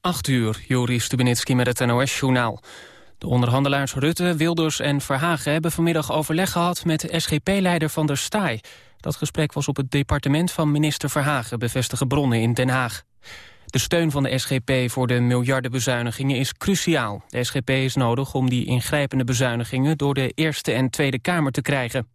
8 uur, Joris Stubenitski met het NOS-journaal. De onderhandelaars Rutte, Wilders en Verhagen hebben vanmiddag overleg gehad met SGP-leider Van der Staaij. Dat gesprek was op het departement van minister Verhagen, bevestigen bronnen in Den Haag. De steun van de SGP voor de miljardenbezuinigingen is cruciaal. De SGP is nodig om die ingrijpende bezuinigingen door de Eerste en Tweede Kamer te krijgen.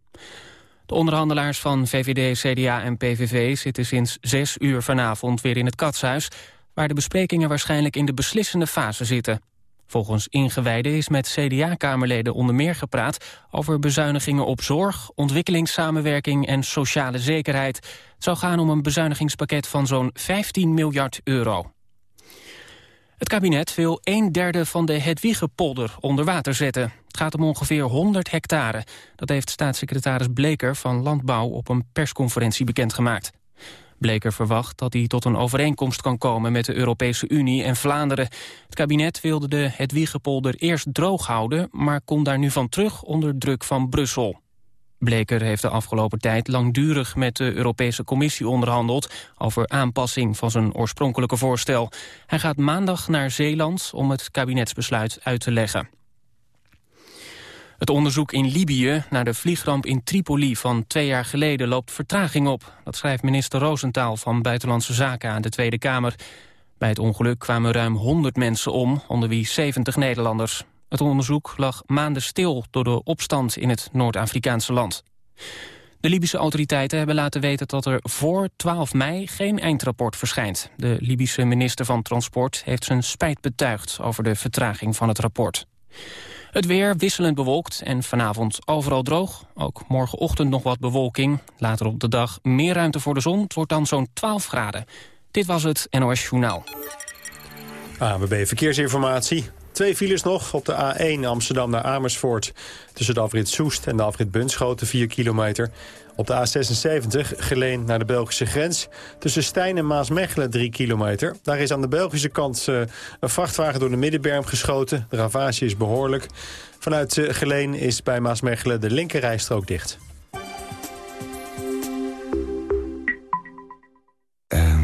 De onderhandelaars van VVD, CDA en PVV zitten sinds zes uur vanavond weer in het katshuis waar de besprekingen waarschijnlijk in de beslissende fase zitten. Volgens ingewijden is met CDA-kamerleden onder meer gepraat over bezuinigingen op zorg, ontwikkelingssamenwerking en sociale zekerheid. Het zou gaan om een bezuinigingspakket van zo'n 15 miljard euro. Het kabinet wil een derde van de Hedwiggepolder onder water zetten. Het gaat om ongeveer 100 hectare. Dat heeft staatssecretaris Bleker van Landbouw op een persconferentie bekendgemaakt. Bleker verwacht dat hij tot een overeenkomst kan komen met de Europese Unie en Vlaanderen. Het kabinet wilde de Hedwiggepolder eerst droog houden, maar komt daar nu van terug onder druk van Brussel. Bleker heeft de afgelopen tijd langdurig met de Europese Commissie onderhandeld over aanpassing van zijn oorspronkelijke voorstel. Hij gaat maandag naar Zeeland om het kabinetsbesluit uit te leggen. Het onderzoek in Libië naar de vliegramp in Tripoli van twee jaar geleden loopt vertraging op. Dat schrijft minister Roosentaal van Buitenlandse Zaken aan de Tweede Kamer. Bij het ongeluk kwamen ruim 100 mensen om, onder wie 70 Nederlanders. Het onderzoek lag maanden stil door de opstand in het Noord-Afrikaanse land. De Libische autoriteiten hebben laten weten dat er voor 12 mei geen eindrapport verschijnt. De Libische minister van Transport heeft zijn spijt betuigd over de vertraging van het rapport. Het weer wisselend bewolkt en vanavond overal droog. Ook morgenochtend nog wat bewolking. Later op de dag meer ruimte voor de zon. Het wordt dan zo'n 12 graden. Dit was het NOS Journaal. ABB Verkeersinformatie. Twee files nog op de A1 Amsterdam naar Amersfoort. Tussen de afrit Soest en de afrit Bunschoten 4 kilometer. Op de A76 Geleen naar de Belgische grens. Tussen Stijn en Maasmechelen 3 kilometer. Daar is aan de Belgische kant uh, een vrachtwagen door de middenberm geschoten. De ravage is behoorlijk. Vanuit uh, Geleen is bij Maasmechelen de linkerrijstrook dicht. Hij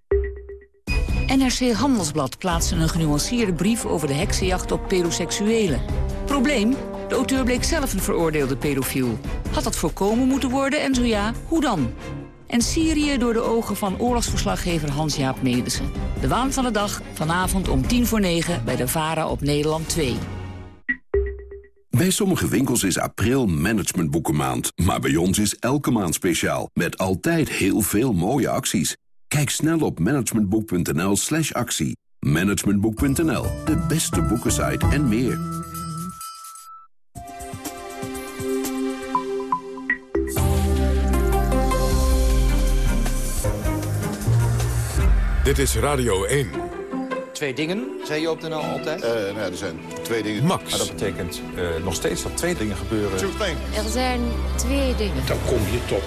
NRC Handelsblad plaatste een genuanceerde brief over de heksenjacht op pedoseksuelen. Probleem? De auteur bleek zelf een veroordeelde pedofiel. Had dat voorkomen moeten worden en zo ja, hoe dan? En Syrië door de ogen van oorlogsverslaggever Hans-Jaap Medersen. De waan van de dag, vanavond om tien voor negen bij de VARA op Nederland 2. Bij sommige winkels is april managementboekenmaand. Maar bij ons is elke maand speciaal. Met altijd heel veel mooie acties. Kijk snel op managementboek.nl slash actie. Managementboek.nl, de beste boekensite en meer. Dit is Radio 1. Twee dingen, zei je op de NL altijd? Uh, nou ja, er zijn twee dingen. Max. Maar dat betekent uh, nog steeds dat twee dingen gebeuren. Er zijn twee dingen. Dan kom je tot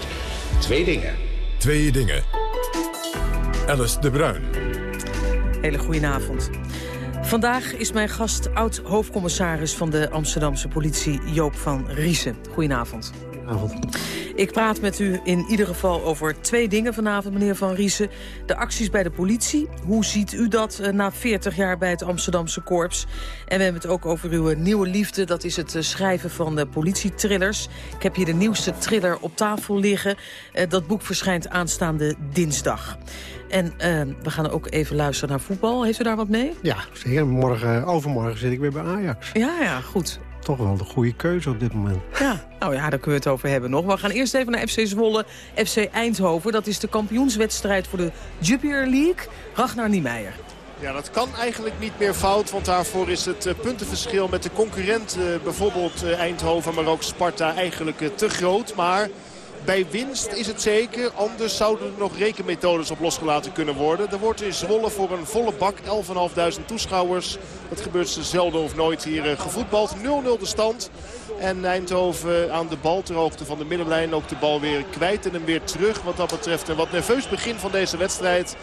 twee dingen. Twee dingen. Alice de Bruin. Hele goedenavond. Vandaag is mijn gast oud-hoofdcommissaris van de Amsterdamse politie Joop van Riesen. Goedenavond. Goedenavond. Ik praat met u in ieder geval over twee dingen vanavond, meneer Van Riesen. De acties bij de politie. Hoe ziet u dat uh, na 40 jaar bij het Amsterdamse korps? En we hebben het ook over uw nieuwe liefde. Dat is het uh, schrijven van de politietrillers. Ik heb hier de nieuwste thriller op tafel liggen. Dat boek verschijnt aanstaande dinsdag. En we gaan ook even luisteren naar voetbal. Heeft u daar wat mee? Ja, zeker. Morgen, overmorgen zit ik weer bij Ajax. Ja, ja, goed toch wel de goede keuze op dit moment. Ja, nou ja, daar kunnen we het over hebben nog. We gaan eerst even naar FC Zwolle, FC Eindhoven. Dat is de kampioenswedstrijd voor de Jupiler League. Ragnar Niemeyer. Ja, dat kan eigenlijk niet meer fout. Want daarvoor is het uh, puntenverschil met de concurrent, uh, bijvoorbeeld uh, Eindhoven, maar ook Sparta, eigenlijk te groot. Maar Bij winst is het zeker. Anders zouden er nog rekenmethodes op losgelaten kunnen worden. Er wordt in Zwolle voor een volle bak 11.500 toeschouwers. Dat gebeurt zelden of nooit hier eh, gevoetbald. 0-0 de stand. En Eindhoven aan de bal ter hoogte van de middenlijn. Ook de bal weer kwijt en hem weer terug. Wat dat betreft een wat nerveus begin van deze wedstrijd.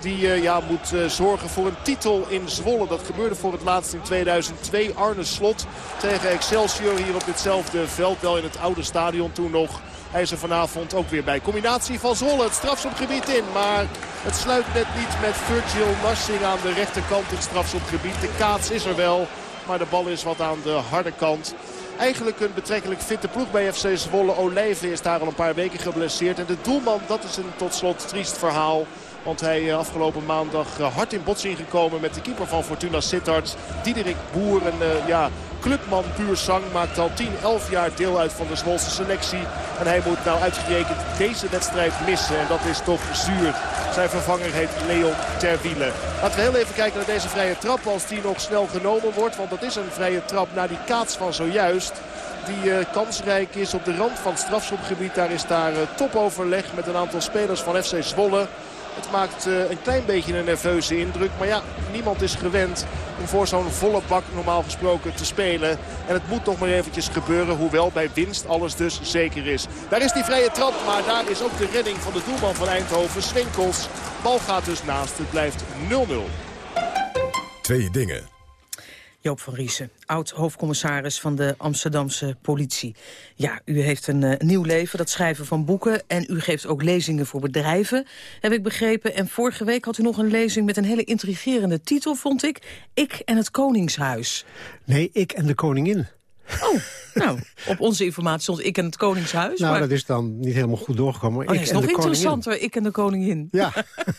Die uh, ja, moet uh, zorgen voor een titel in Zwolle. Dat gebeurde voor het laatst in 2002. Arne Slot tegen Excelsior hier op ditzelfde veld. Wel in het oude stadion toen nog. Hij is er vanavond ook weer bij. Combinatie van Zwolle het strafschopgebied in. Maar het sluit net niet met Virgil Narsing aan de rechterkant in het strafschopgebied. De kaats is er wel. Maar de bal is wat aan de harde kant. Eigenlijk een betrekkelijk fitte ploeg bij FC Zwolle. Olijven is daar al een paar weken geblesseerd. En de doelman, dat is een tot slot triest verhaal. Want hij eh, afgelopen maandag eh, hard in botsing gekomen met de keeper van Fortuna Sittard. Diederik Boer, een uh, ja, clubman puur zang. Maakt al 10, 11 jaar deel uit van de Zwolse selectie. En hij moet nou uitgerekend deze wedstrijd missen. En dat is toch zuur. Zijn vervanger heet Leon Terwiele. Laten we heel even kijken naar deze vrije trap als die nog snel genomen wordt. Want dat is een vrije trap naar die kaats van zojuist die kansrijk is op de rand van het strafschopgebied. Daar is daar topoverleg met een aantal spelers van FC Zwolle. Het maakt uh, een klein beetje een nerveuze indruk. Maar ja, niemand is gewend om voor zo'n volle bak normaal gesproken te spelen. En het moet nog maar eventjes gebeuren. Hoewel bij winst alles dus zeker is. Daar is die vrije trap. Maar daar is ook de redding van de doelman van Eindhoven. Swinkels. Bal gaat dus naast. Het blijft 0-0. Twee dingen. Joop van Riesen, oud-hoofdcommissaris van de Amsterdamse politie. Ja, u heeft een uh, nieuw leven, dat schrijven van boeken... en u geeft ook lezingen voor bedrijven, heb ik begrepen. En vorige week had u nog een lezing met een hele intrigerende titel, vond ik. Ik en het Koningshuis. Nee, ik en de koningin. Oh, nou, op onze informatie stond ik en het Koningshuis. Nou, maar... dat is dan niet helemaal goed doorgekomen. Oh, ik dat is en nog de interessanter, koningin. ik en de koningin. Ja.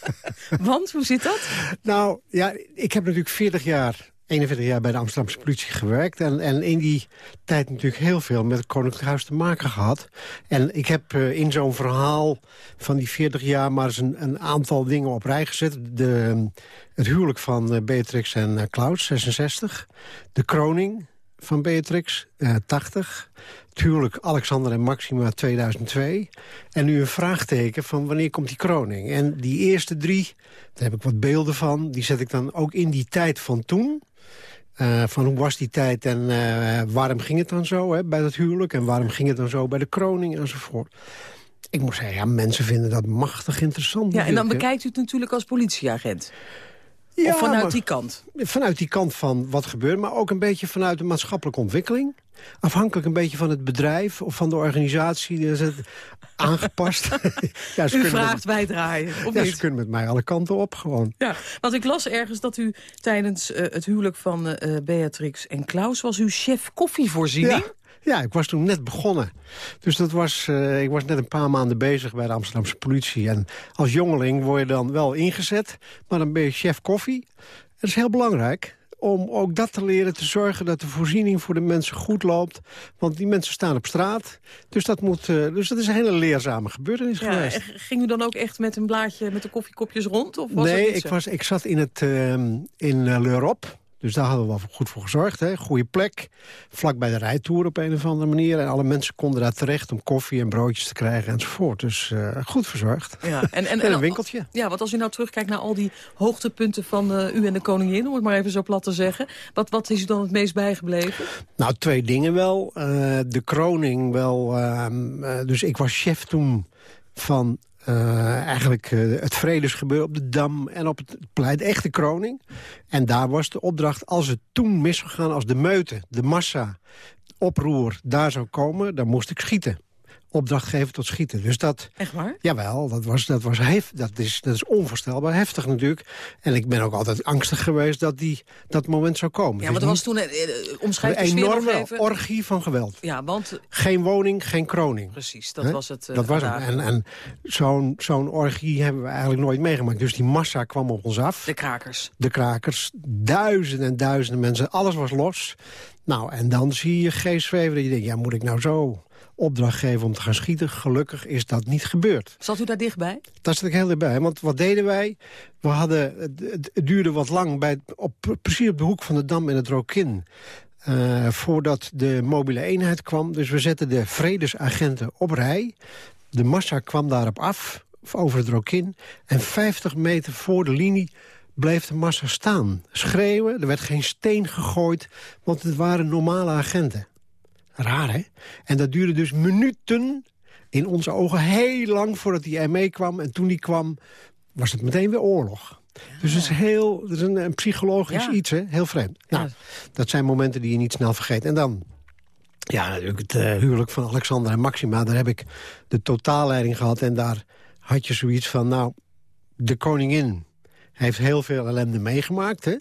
Want, hoe zit dat? Nou, ja, ik heb natuurlijk 40 jaar 41 jaar bij de Amsterdamse politie gewerkt. En, en in die tijd natuurlijk heel veel met het Koninklijk Huis te maken gehad. En ik heb uh, in zo'n verhaal van die 40 jaar maar eens een, aantal dingen op rij gezet. De, het huwelijk van uh, Beatrix en uh, Klaus, 66. De kroning van Beatrix, 80. Het huwelijk Alexander en Maxima, 2002. En nu een vraagteken van wanneer komt die kroning. En die eerste drie, daar heb ik wat beelden van. Die zet ik dan ook in die tijd van toen. Uh, van hoe was die tijd en uh, waarom ging het dan zo hè, bij dat huwelijk... en waarom ging het dan zo bij de kroning enzovoort. Ik moet zeggen, ja, mensen vinden dat machtig interessant. Ja, en dan bekijkt u het natuurlijk als politieagent. Ja, of vanuit maar die kant? Vanuit die kant van wat gebeurt, maar ook een beetje vanuit de maatschappelijke ontwikkeling. Afhankelijk een beetje van het bedrijf of van de organisatie. Is het aangepast. ja, ze u kunnen vraagt, met, wij draaien, of ja, niet? ze kunnen met mij alle kanten op gewoon. Ja, want ik las ergens dat u tijdens uh, het huwelijk van uh, Beatrix en Klaus... was uw chef koffievoorziening. Ja. Ja, ik was toen net begonnen. Dus dat was, uh, ik was net een paar maanden bezig bij de Amsterdamse politie. En als jongeling word je dan wel ingezet, maar dan ben je chef koffie. Dat is heel belangrijk om ook dat te leren, te zorgen dat de voorziening voor de mensen goed loopt. Want die mensen staan op straat. Dus dat, moet, uh, dus dat is een hele leerzame gebeurtenis ja, geweest. Ging u dan ook echt met een blaadje met de koffiekopjes rond? Of was nee, ik, was, ik zat in, het, uh, in uh, L'Europe. Dus daar hadden we wel goed voor gezorgd. Hè. Goede plek, vlak bij de rijtour op een of andere manier. En alle mensen konden daar terecht om koffie en broodjes te krijgen enzovoort. Dus uh, goed verzorgd. Ja, en, en, en, een winkeltje. Ja, want als u nou terugkijkt naar al die hoogtepunten van uh, u en de koningin... om het maar even zo plat te zeggen. Wat, wat is u dan het meest bijgebleven? Nou, twee dingen wel. Uh, de kroning wel. ehm, dus ik was chef toen van uh, eigenlijk uh, het vredesgebeuren op de Dam en op het plein, echte kroning. En daar was de opdracht, als het toen mis zou gaan, als de meute, de massa, oproer daar zou komen, dan moest ik schieten. Opdracht geven tot schieten. Dus dat, Echt waar? Jawel, dat, was, dat, was hef, dat, is, dat is onvoorstelbaar heftig natuurlijk. En ik ben ook altijd angstig geweest dat die, dat moment zou komen. Ja, maar er was toen, een, uh, omschrijf een enorme orgie van geweld. Ja, want... Geen woning, geen kroning. Precies, dat He? was het. Uh, dat was het. En, en zo'n zo'n orgie hebben we eigenlijk nooit meegemaakt. Dus die massa kwam op ons af. De krakers. De krakers. Duizenden en duizenden mensen. Alles was los. Nou, en dan zie je geest zweven dat je denkt, ja, moet ik nou zo opdracht geven om te gaan schieten. Gelukkig is dat niet gebeurd. Zat u daar dichtbij? Daar zat ik heel dichtbij. Want wat deden wij? We hadden, het, duurde wat lang, bij, op, precies op de hoek van de Dam in het Rokin. Uh, voordat de mobiele eenheid kwam. Dus we zetten de vredesagenten op rij. De massa kwam daarop af, over het Rokin. En 50 meter voor de linie bleef de massa staan. Schreeuwen, er werd geen steen gegooid, want het waren normale agenten. Raar, hè? En dat duurde dus minuten, in onze ogen heel lang voordat die ME kwam. En toen die kwam, was het meteen weer oorlog. Dus het is, heel, het is een, een psychologisch iets, hè? heel vreemd. Nou, dat zijn momenten die je niet snel vergeet. En dan, ja, natuurlijk het uh, huwelijk van Alexander en Maxima. Daar heb ik de totaalleiding gehad. En daar had je zoiets van, nou, de koningin heeft heel veel ellende meegemaakt, hè?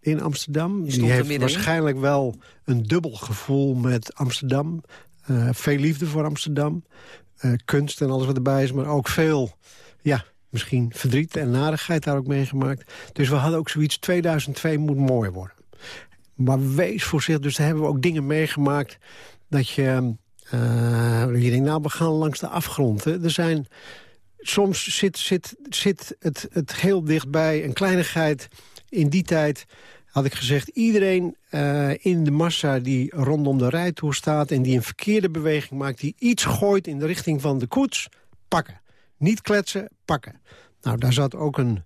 In Amsterdam. Die, Die heeft waarschijnlijk wel een dubbel gevoel met Amsterdam. Uh, veel liefde voor Amsterdam. Uh, kunst en alles wat erbij is. Maar ook veel, ja, misschien verdriet en narigheid daar ook meegemaakt. Dus we hadden ook zoiets, 2002 moet mooi worden. Maar wees voorzichtig, dus daar hebben we ook dingen meegemaakt... dat je, uh, je denkt, nou, we gaan langs de afgrond. Hè. Er zijn soms zit, zit, zit het, het heel dichtbij. Een kleinigheid in die tijd had ik gezegd... iedereen uh, in de massa die rondom de rijtoer staat... en die een verkeerde beweging maakt... die iets gooit in de richting van de koets, pakken. Niet kletsen, pakken. Nou, daar zat ook een...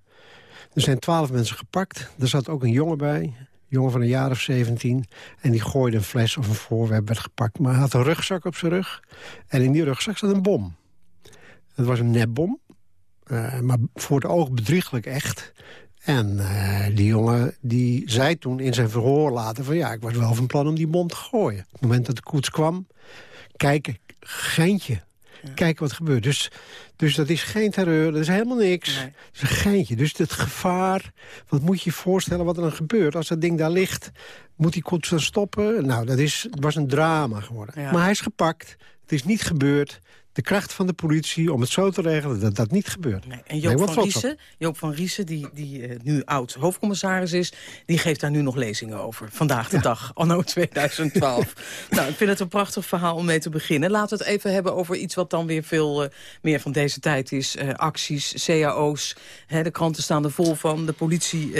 Er zijn twaalf mensen gepakt. Er zat ook een jongen bij jongen van een jaar of 17. En die gooide een fles of een voorwerp, werd gepakt. Maar hij had een rugzak op zijn rug. En in die rugzak zat een bom. Het was een nepbom. Uh, maar voor het oog bedrieglijk echt. En uh, die jongen die zei toen in zijn verhoor later... van ja, ik was wel van plan om die bom te gooien. Op het moment dat de koets kwam, kijken, geintje. Kijken wat gebeurt. Dus, dus dat is geen terreur, dat is helemaal niks. Nee. Dat is een geintje. Dus het gevaar, wat moet je je voorstellen wat er dan gebeurt? Als dat ding daar ligt, moet die koets dan stoppen? Nou, dat is, was een drama geworden. Ja. Maar hij is gepakt, het is niet gebeurd de kracht van de politie om het zo te regelen dat dat niet gebeurt. Nee, en Joop, van Riesen, Joop van Riesen, die, die uh, nu oud hoofdcommissaris is... die geeft daar nu nog lezingen over. Vandaag de dag, anno 2012. nou, ik vind het een prachtig verhaal om mee te beginnen. Laten we het even hebben over iets wat dan weer veel uh, meer van deze tijd is. Uh, acties, cao's, hè, de kranten staan er vol van. De politie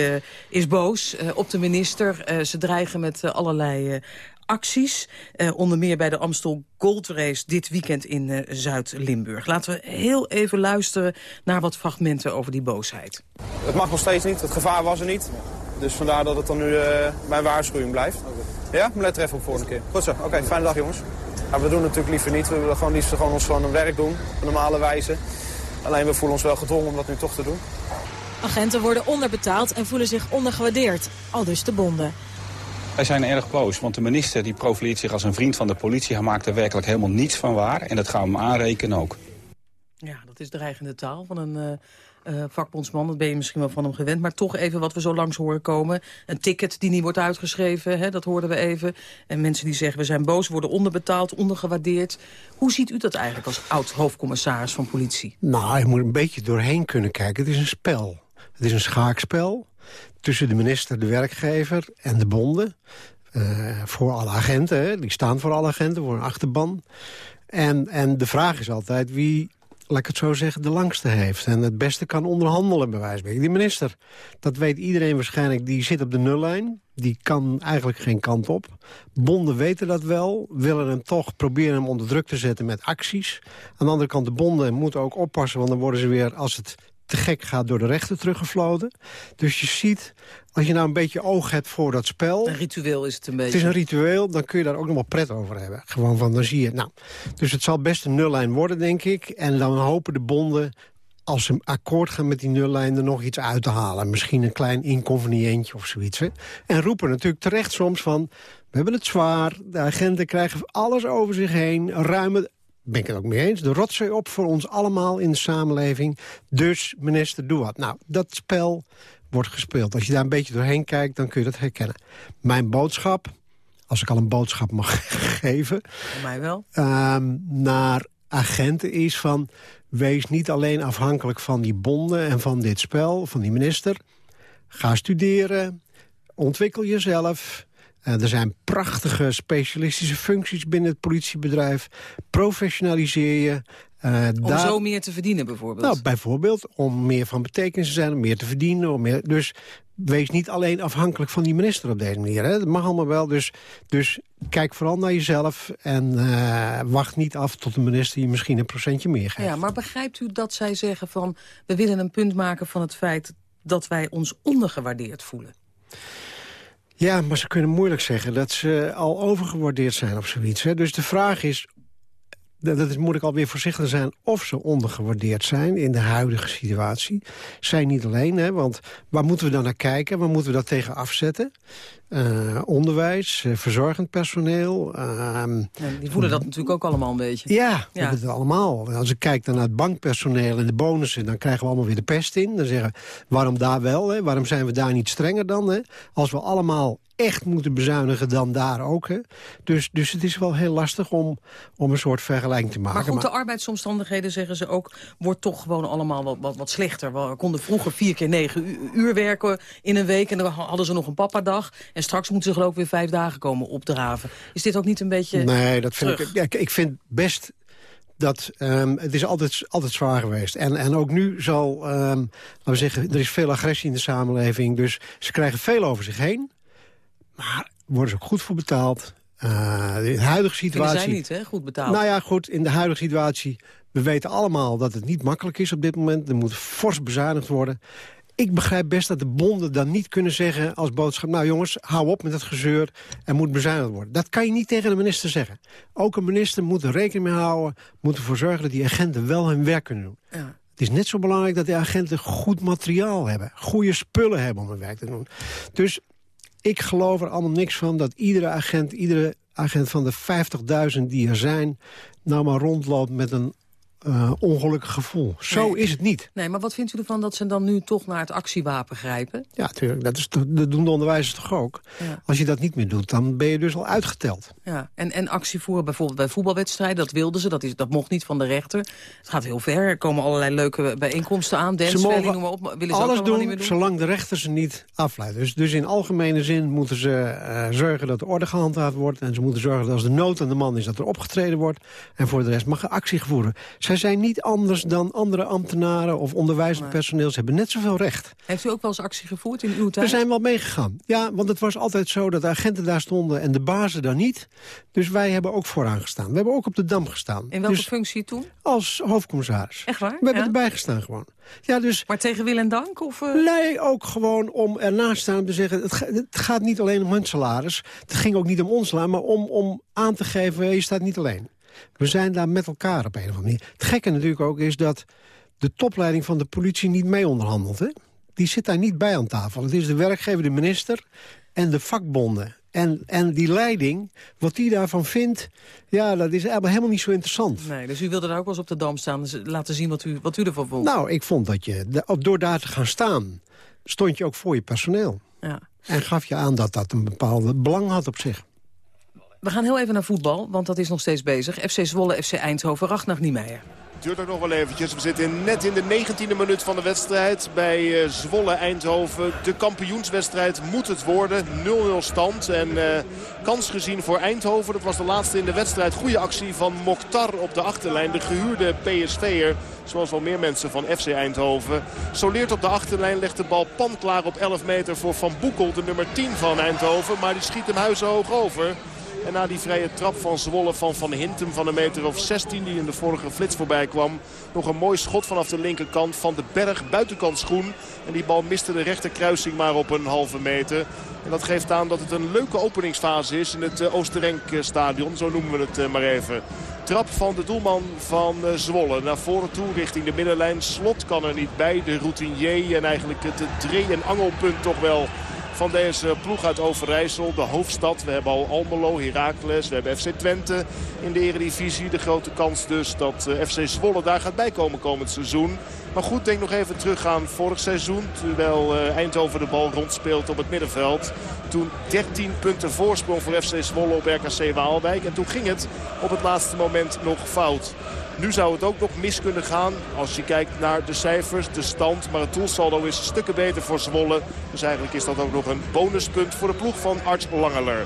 is boos op de minister. ze dreigen met allerlei acties. Uh, onder meer bij de Amstel Gold Race dit weekend in uh, Zuid-Limburg. Laten we heel even luisteren naar wat fragmenten over die boosheid. Het mag nog steeds niet, het gevaar was er niet. Dus vandaar dat het dan nu mijn waarschuwing blijft. Okay. Ja, let er even op volgende keer. Goed zo, oké, okay, fijne dag jongens. Ja, we doen het natuurlijk liever niet. We willen gewoon liefst gewoon ons gewoon werk doen, op een normale wijze. Alleen we voelen ons wel gedwongen om dat nu toch te doen. Agenten worden onderbetaald en voelen zich ondergewaardeerd. Al dus de bonden. Wij zijn erg boos, want de minister die profileert zich als een vriend van de politie. Hij maakt er werkelijk helemaal niets van waar en dat gaan we hem aanrekenen ook. Ja, dat is dreigende taal van een uh, vakbondsman. Dat ben je misschien wel van hem gewend. Maar toch even wat we zo langs horen komen. Een ticket die niet wordt uitgeschreven, hè, dat hoorden we even. En mensen die zeggen we zijn boos, worden onderbetaald, ondergewaardeerd. Hoe ziet u dat eigenlijk als oud-hoofdcommissaris van politie? Nou, je moet een beetje doorheen kunnen kijken. Het is een spel. Het is een schaakspel tussen de minister, de werkgever en de bonden. Uh, voor alle agenten, die staan voor alle agenten, voor een achterban. En, en de vraag is altijd wie, laat ik het zo zeggen, de langste heeft. En het beste kan onderhandelen, bij wijze van Die minister, dat weet iedereen waarschijnlijk, die zit op de nullijn. Die kan eigenlijk geen kant op. Bonden weten dat wel, willen hem toch proberen hem onder druk te zetten met acties. Aan de andere kant, de bonden moeten ook oppassen, want dan worden ze weer, als het te gek gaat door de rechter teruggefloten. Dus je ziet, als je nou een beetje oog hebt voor dat spel... Een ritueel is het een beetje. Het is een ritueel, dan kun je daar ook nog wel pret over hebben. Gewoon van, dan zie je... Nou, dus het zal best een nullijn worden, denk ik. En dan hopen de bonden als ze akkoord gaan met die nullijn er nog iets uit te halen. Misschien een klein inconveniëntje of zoiets. Hè? En roepen natuurlijk terecht soms van... we hebben het zwaar, de agenten krijgen alles over zich heen... ruimen ben ik het ook mee eens. De rotzooi op voor ons allemaal in de samenleving. Dus, minister, doe wat. Nou, dat spel wordt gespeeld. Als je daar een beetje doorheen kijkt, dan kun je dat herkennen. Mijn boodschap, als ik al een boodschap mag geven... Voor mij wel. Um, naar agenten is van... wees niet alleen afhankelijk van die bonden en van dit spel, van die minister. Ga studeren, ontwikkel jezelf... Uh, er zijn prachtige specialistische functies binnen het politiebedrijf. Professionaliseer je. Uh, om zo meer te verdienen bijvoorbeeld? Nou, bijvoorbeeld om meer van betekenis te zijn, om meer te verdienen. Om meer... Dus wees niet alleen afhankelijk van die minister op deze manier. Hè. Dat mag allemaal wel, dus, dus kijk vooral naar jezelf... en uh, wacht niet af tot de minister je misschien een procentje meer geeft. Ja, maar begrijpt u dat zij zeggen van... we willen een punt maken van het feit dat wij ons ondergewaardeerd voelen? Ja, maar ze kunnen moeilijk zeggen dat ze al overgewaardeerd zijn of zoiets. Hè. Dus de vraag is dat moet ik alweer voorzichtig zijn of ze ondergewaardeerd zijn in de huidige situatie. Zij niet alleen, hè, want waar moeten we dan naar kijken? Waar moeten we dat tegen afzetten? Uh, onderwijs, uh, verzorgend personeel. Uh, ja, die voelen dat natuurlijk ook allemaal een beetje. Ja, ja. dat het allemaal. Als ik kijk dan naar het bankpersoneel en de bonussen... dan krijgen we allemaal weer de pest in. Dan zeggen waarom daar wel? Hè? Waarom zijn we daar niet strenger dan? Hè? Als we allemaal echt moeten bezuinigen, dan daar ook. Hè? Dus, dus het is wel heel lastig om, om een soort vergelijking te maken. Maar goed, de arbeidsomstandigheden, zeggen ze ook... wordt toch gewoon allemaal wat, wat, wat slechter. We konden vroeger vier keer negen uur werken in een week... en dan hadden ze nog een papadag. En straks moeten ze geloof ik weer vijf dagen komen opdraven. Is dit ook niet een beetje Nee, dat vind ik... Ja, ik vind best dat um, het is altijd, altijd zwaar geweest. En, en ook nu zal, um, laten we zeggen, er is veel agressie in de samenleving. Dus ze krijgen veel over zich heen. Maar worden ze ook goed voor betaald. Uh, de huidige situatie... zijn niet, hè? Goed betaald. Nou ja, goed, in de huidige situatie... We weten allemaal dat het niet makkelijk is op dit moment. Er moet fors bezuinigd worden. Ik begrijp best dat de bonden dan niet kunnen zeggen als boodschap... nou jongens, hou op met het gezeur en moet bezuinigd worden. Dat kan je niet tegen de minister zeggen. Ook een minister moet er rekening mee houden... moet ervoor zorgen dat die agenten wel hun werk kunnen doen. Ja. Het is net zo belangrijk dat die agenten goed materiaal hebben. Goede spullen hebben om hun werk te doen. Dus ik geloof er allemaal niks van dat iedere agent... iedere agent van de 50.000 die er zijn... nou maar rondloopt met een uh, ongelukkig gevoel. Zo is het niet. Nee, maar wat vindt u ervan dat ze dan nu toch naar het actiewapen grijpen? Ja, natuurlijk. Dat, is, dat doen de onderwijzers toch ook? Ja. Als je dat niet meer doet, dan ben je dus al uitgeteld. Ja, en, en actie voeren bijvoorbeeld bij voetbalwedstrijden, dat wilden ze. Dat, is, dat mocht niet van de rechter. Het gaat heel ver. Er komen allerlei leuke bijeenkomsten aan. Dancevalley, noem maar op. Willen ze alles ook doen, niet meer doen, zolang de rechter ze niet afleiden. Dus, dus in algemene zin moeten ze uh, zorgen dat de orde gehandhaafd wordt. En ze moeten zorgen dat als de nood aan de man is, dat er opgetreden wordt. En voor de rest mag er actie gevoerd worden. Zij zijn niet anders dan andere ambtenaren of onderwijzend personeel. Ze hebben net zoveel recht. Heeft u ook wel eens actie gevoerd in uw tijd? We zijn wel meegegaan. Ja, want het was altijd zo dat de agenten daar stonden en de bazen daar niet. Dus wij hebben ook vooraan gestaan. We hebben ook op de Dam gestaan. In welke dus functie toen? Als hoofdcommissaris. Echt waar? We hebben erbij gestaan gewoon. Ja, dus, maar tegen wil en dank? Of, uh... Nee, ook gewoon om ernaast staan om te zeggen... Het, het, gaat niet alleen om hun salaris. Het ging ook niet om ons salaris, maar om, om aan te geven... je staat niet alleen. We zijn daar met elkaar op een of andere manier. Het gekke natuurlijk ook is dat de topleiding van de politie niet mee onderhandelt. Hè? Die zit daar niet bij aan tafel. Het is de werkgever, de minister en de vakbonden. En, en die leiding, wat die daarvan vindt, ja, dat is helemaal niet zo interessant. Nee, dus u wilde daar ook wel eens op de dam staan, dus laten zien wat u, wat u ervan vond? Nou, ik vond dat je, door daar te gaan staan, stond je ook voor je personeel. Ja. En gaf je aan dat dat een bepaalde belang had op zich. We gaan heel even naar voetbal, want dat is nog steeds bezig. FC Zwolle, FC Eindhoven, Ragnar Niemeyer. Duurt ook nog wel eventjes. We zitten net in de 19e minuut van de wedstrijd bij uh, Zwolle-Eindhoven. De kampioenswedstrijd moet het worden. 0-0 stand en uh, kans gezien voor Eindhoven. Dat was de laatste in de wedstrijd. Goede actie van Mokhtar op de achterlijn. De gehuurde PSV'er, zoals wel meer mensen van FC Eindhoven. Soleert op de achterlijn, legt de bal pan klaar op 11 meter voor Van Boekel, de nummer 10 van Eindhoven. Maar die schiet hem huizenhoog over. En na die vrije trap van Zwolle van Van Hintem van een meter of 16 die in de vorige flits voorbij kwam. Nog een mooi schot vanaf de linkerkant van de berg buitenkant schoen. En die bal miste de rechterkruising maar op een halve meter. En dat geeft aan dat het een leuke openingsfase is in het Oostenrenk-stadion. Zo noemen we het maar even. Trap van de doelman van Zwolle naar voren toe richting de middenlijn. Slot kan er niet bij. De routinier en eigenlijk het dree- en angelpunt toch wel van deze ploeg uit Overijssel. De hoofdstad. We hebben al Almelo, Heracles. We hebben FC Twente in de eredivisie. De grote kans dus dat eh, FC Zwolle daar gaat bijkomen komend seizoen. Maar goed, denk nog even terug aan vorig seizoen. Terwijl eh, Eindhoven de bal rondspeelt op het middenveld. Toen 13 punten voorsprong voor FC Zwolle op RKC Waalwijk. En toen ging het op het laatste moment nog fout. Nu zou het ook nog mis kunnen gaan als je kijkt naar de cijfers, de stand. Maar het doelsaldo is stukken beter voor Zwolle. Dus eigenlijk is dat ook nog een bonuspunt voor de ploeg van Arts Langeler.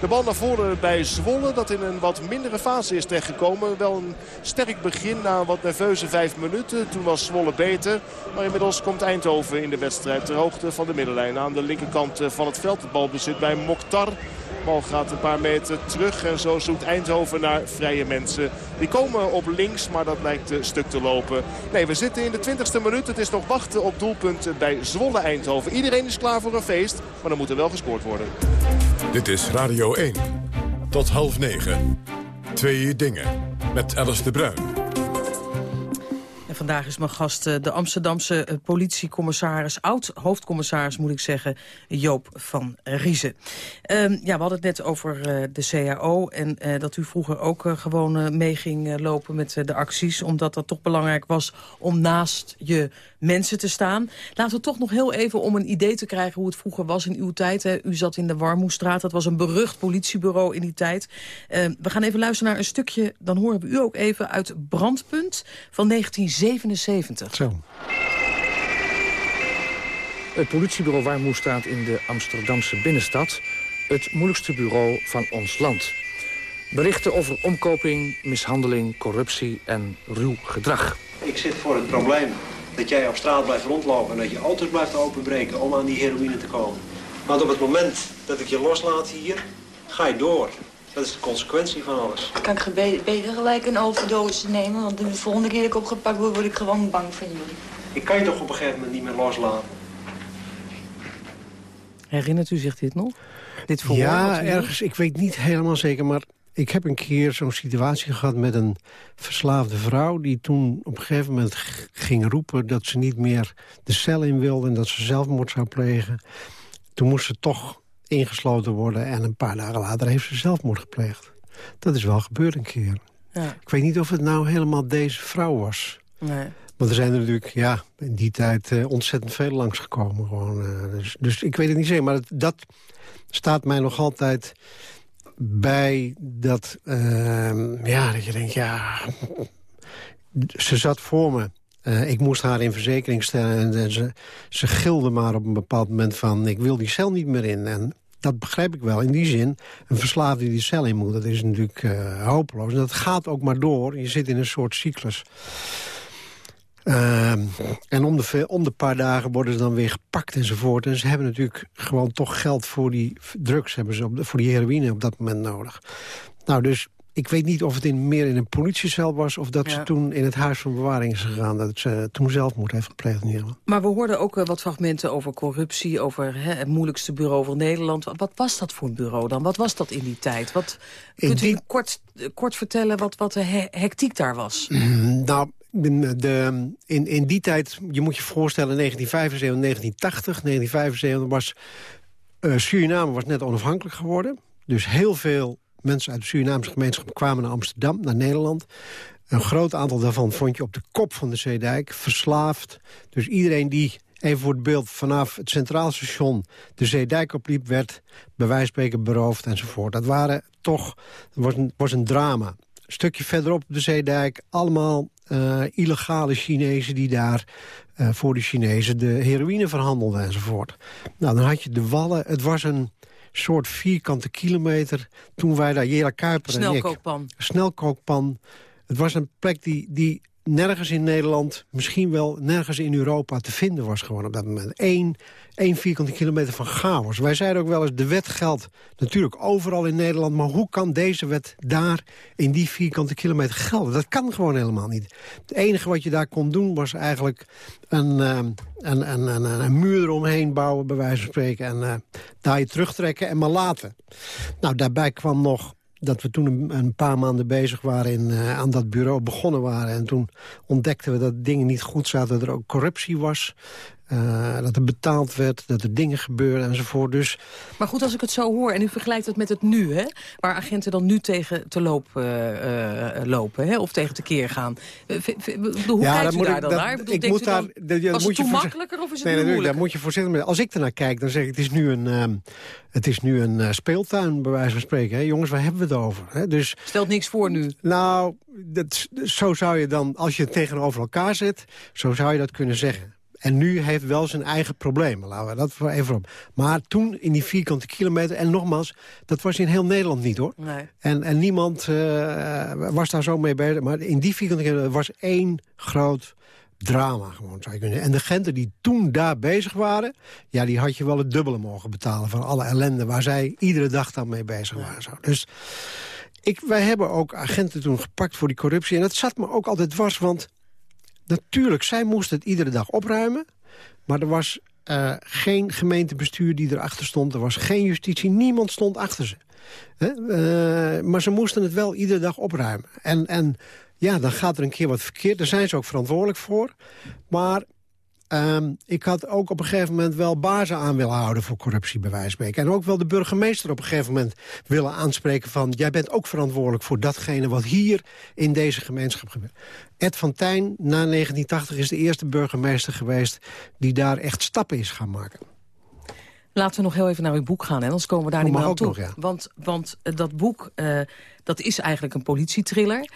De bal naar voren bij Zwolle. Dat in een wat mindere fase is terechtgekomen. Wel een sterk begin na een wat nerveuze vijf minuten. Toen was Zwolle beter. Maar inmiddels komt Eindhoven in de wedstrijd ter hoogte van de middenlijn. Aan de linkerkant van het veld. De bal bezit bij Mokhtar. Bal gaat een paar meter terug en zo zoekt Eindhoven naar vrije mensen. Die komen op links, maar dat lijkt stuk te lopen. Nee, we zitten in de 20ste minuut. Het is nog wachten op doelpunten bij Zwolle Eindhoven. Iedereen is klaar voor een feest, maar dan moet er wel gescoord worden. Dit is Radio 1. Tot half negen. Twee dingen. Met Alice de Bruin. Vandaag is mijn gast eh, de Amsterdamse eh, politiecommissaris, oud-hoofdcommissaris moet ik zeggen, Joop van Riezen. Um, ja, we hadden het net over uh, de CAO en dat u vroeger ook gewoon mee ging lopen met de acties, omdat dat toch belangrijk was om naast je mensen te staan. Laten we toch nog heel even om een idee te krijgen hoe het vroeger was in uw tijd. Hè. U zat in de Warmoestraat, dat was een berucht politiebureau in die tijd. Ehm, we gaan even luisteren naar een stukje, dan horen we u ook even uit Brandpunt van 19 77. Zo. Het politiebureau Warmoe staat in de Amsterdamse binnenstad. Het moeilijkste bureau van ons land. Berichten over omkoping, mishandeling, corruptie en ruw gedrag. Ik zit voor het probleem dat jij op straat blijft rondlopen... en dat je auto's blijft openbreken om aan die heroïne te komen. Want op het moment dat ik je loslaat hier, ga je door. Dat is de consequentie van alles. Kan ik beter gelijk een overdosis nemen? Want de volgende keer dat ik opgepakt word, word ik gewoon bang van jullie. Ik kan je toch op een gegeven moment niet meer loslaten? Herinnert u zich dit nog? Dit ja, ergens. Ik weet niet helemaal zeker, maar ik heb een keer zo'n situatie gehad met een verslaafde vrouw... die toen op een gegeven moment ging roepen dat ze niet meer de cel in wilde... en dat ze zelfmoord zou plegen. Toen moest ze toch ingesloten worden. En een paar dagen later heeft ze zelfmoord gepleegd. Dat is wel gebeurd een keer. Ja. Ik weet niet of het nou helemaal deze vrouw was. Nee. Want er zijn er natuurlijk ja, in die tijd uh, ontzettend veel langsgekomen. Gewoon, uh, dus, dus, ik weet het niet zeker. Maar het, dat staat mij nog altijd bij dat, uh, ja, dat je denkt, ja... Ze zat voor me. Uh, ik moest haar in verzekering stellen en ze, ze gilde maar op een bepaald moment van... ik wil die cel niet meer in. En dat begrijp ik wel. In die zin, een verslaafde die die cel in moet, dat is natuurlijk uh, hopeloos. En dat gaat ook maar door. Je zit in een soort cyclus. Uh, en om de, om de paar dagen worden ze dan weer gepakt enzovoort. En ze hebben natuurlijk gewoon toch geld voor die drugs... Hebben ze op de, voor die heroïne op dat moment nodig. Nou, dus ik weet niet of het in, meer in een politiecel was... of dat ze toen in het huis van bewaring is gegaan. Dat ze toen zelfmoord heeft gepleegd. Maar we hoorden ook uh, wat fragmenten over corruptie... over hè, het moeilijkste bureau van Nederland. Wat was dat voor een bureau dan? Wat was dat in die tijd? Wat, kunt u kort, kort vertellen wat, wat de he hectiek daar was? nou, de, de, in, in die tijd, je moet je voorstellen, 1975, 1980, 1975 was... Uh, Suriname was net onafhankelijk geworden. Dus heel veel mensen uit de Surinaamse gemeenschap kwamen naar Amsterdam, naar Nederland. Een groot aantal daarvan vond je op de kop van de Zeedijk, verslaafd. Dus iedereen die, even voor het beeld, vanaf het Centraal Station de Zeedijk opliep... werd bij wijze van beroofd enzovoort. Dat waren toch, was een, was een drama. Een stukje verderop op de Zeedijk, allemaal uh, illegale Chinezen die daar uh, voor de Chinezen de heroïne verhandelden enzovoort. Nou, dan had je de Wallen. Het was een soort vierkante kilometer toen wij daar, Jera Kuiper en ik... Snelkookpan. Snelkookpan. Het was een plek die, die nergens in Nederland, misschien wel nergens in Europa te vinden was gewoon op dat moment. Eén, één vierkante kilometer van chaos. Wij zeiden ook wel eens, de wet geldt natuurlijk overal in Nederland... maar hoe kan deze wet daar in die vierkante kilometer gelden? Dat kan gewoon helemaal niet. Het enige wat je daar kon doen was eigenlijk een, uh, een, een, een, muur eromheen bouwen... bij wijze van spreken, en uh, daar je terugtrekken en maar laten. Nou, daarbij kwam nog dat we toen een, paar maanden bezig waren in, uh, aan dat bureau, begonnen waren. En toen ontdekten we dat dingen niet goed zaten, dat er ook corruptie was. Uh, dat er betaald werd, dat er dingen gebeurden enzovoort. Dus... Maar goed, als ik het zo hoor, en u vergelijkt het met het nu... Hè, waar agenten dan nu tegen te loop uh, lopen, hè, of tegen te keer gaan. Hoe ja, kijkt u daar dan naar? Ik, ik moet daar, dan, was het makkelijker of is het nee, moeilijker? Daar moet je voorzichtig mee. Als ik ernaar kijk, dan zeg ik, het is nu een, um, het is nu een uh, speeltuin, bij wijze van spreken. Hè. Jongens, waar hebben we het over? Hè? Dus, Stelt niks voor nu? Nou, dat, zo zou je dan, als je het tegenover elkaar zet... zo zou je dat kunnen zeggen En nu heeft wel zijn eigen problemen, laten we dat voor even op. Maar toen in die vierkante kilometer, en nogmaals... dat was in heel Nederland niet, hoor. Nee. En, en niemand uh, was daar zo mee bezig. Maar in die vierkante kilometer was één groot drama gewoon, zou je kunnen En de Genten die toen daar bezig waren... ja, die had je wel het dubbele mogen betalen van alle ellende... waar zij iedere dag dan mee bezig waren. Zo. Dus ik, wij hebben ook agenten toen gepakt voor die corruptie. En dat zat me ook altijd dwars, want natuurlijk, zij moesten het iedere dag opruimen. Maar er was uh, geen gemeentebestuur die erachter stond. Er was geen justitie, niemand stond achter ze. Uh, maar ze moesten het wel iedere dag opruimen. En, en ja, dan gaat er een keer wat verkeerd. Daar zijn ze ook verantwoordelijk voor. Maar um, ik had ook op een gegeven moment wel bazen aan willen houden voor corruptie bij wijze En ook wel de burgemeester op een gegeven moment willen aanspreken van... jij bent ook verantwoordelijk voor datgene wat hier in deze gemeenschap gebeurt. Ed van Tijn, na 1980, is de eerste burgemeester geweest... die daar echt stappen is gaan maken. Laten we nog heel even naar uw boek gaan, hè? anders komen we daar niet meer aan toe. Want, want uh, dat boek, uh, dat is eigenlijk een politietriller.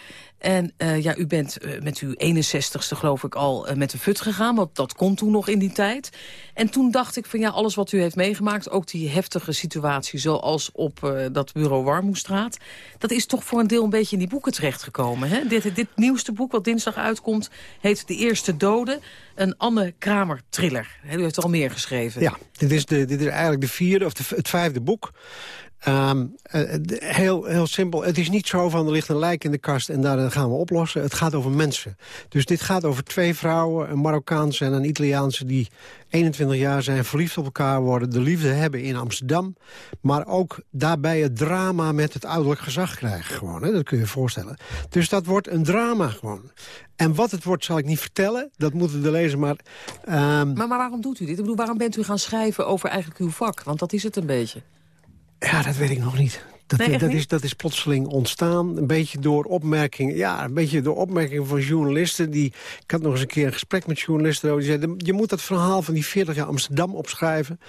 En uh, ja, u bent uh, met uw 61ste geloof ik al uh, met de fut gegaan. Want dat kon toen nog in die tijd. En toen dacht ik van ja, alles wat u heeft meegemaakt... ook die heftige situatie zoals op dat bureau Warmoestraat... dat is toch voor een deel een beetje in die boeken terechtgekomen. Hè? Dit, dit nieuwste boek wat dinsdag uitkomt heet De Eerste Doden. Een Anne Kramer thriller. U heeft er al meer geschreven. Ja, dit is, de, dit is eigenlijk de vierde of de, het vijfde boek. Um, uh, heel, heel simpel. Het is niet zo van er ligt een lijk in de kast en daar gaan we oplossen. Het gaat over mensen. Dus dit gaat over twee vrouwen, een Marokkaanse en een Italiaanse... die 21 jaar zijn, verliefd op elkaar worden, de liefde hebben in Amsterdam. Maar ook daarbij het drama met het ouderlijk gezag krijgen gewoon. Hè? Dat kun je je voorstellen. Dus dat wordt een drama gewoon. En wat het wordt zal ik niet vertellen. Dat moeten de lezer maar... Um... Maar, maar waarom doet u dit? Ik bedoel, waarom bent u gaan schrijven over eigenlijk uw vak? Want dat is het een beetje. Ja, dat weet ik nog niet. Dat, nee, dat, is, dat is plotseling ontstaan. Een beetje door opmerkingen. Ja, een beetje door opmerkingen van journalisten. Die, ik had nog eens een keer een gesprek met journalisten. Die zeiden, je moet dat verhaal van die 40 jaar Amsterdam opschrijven.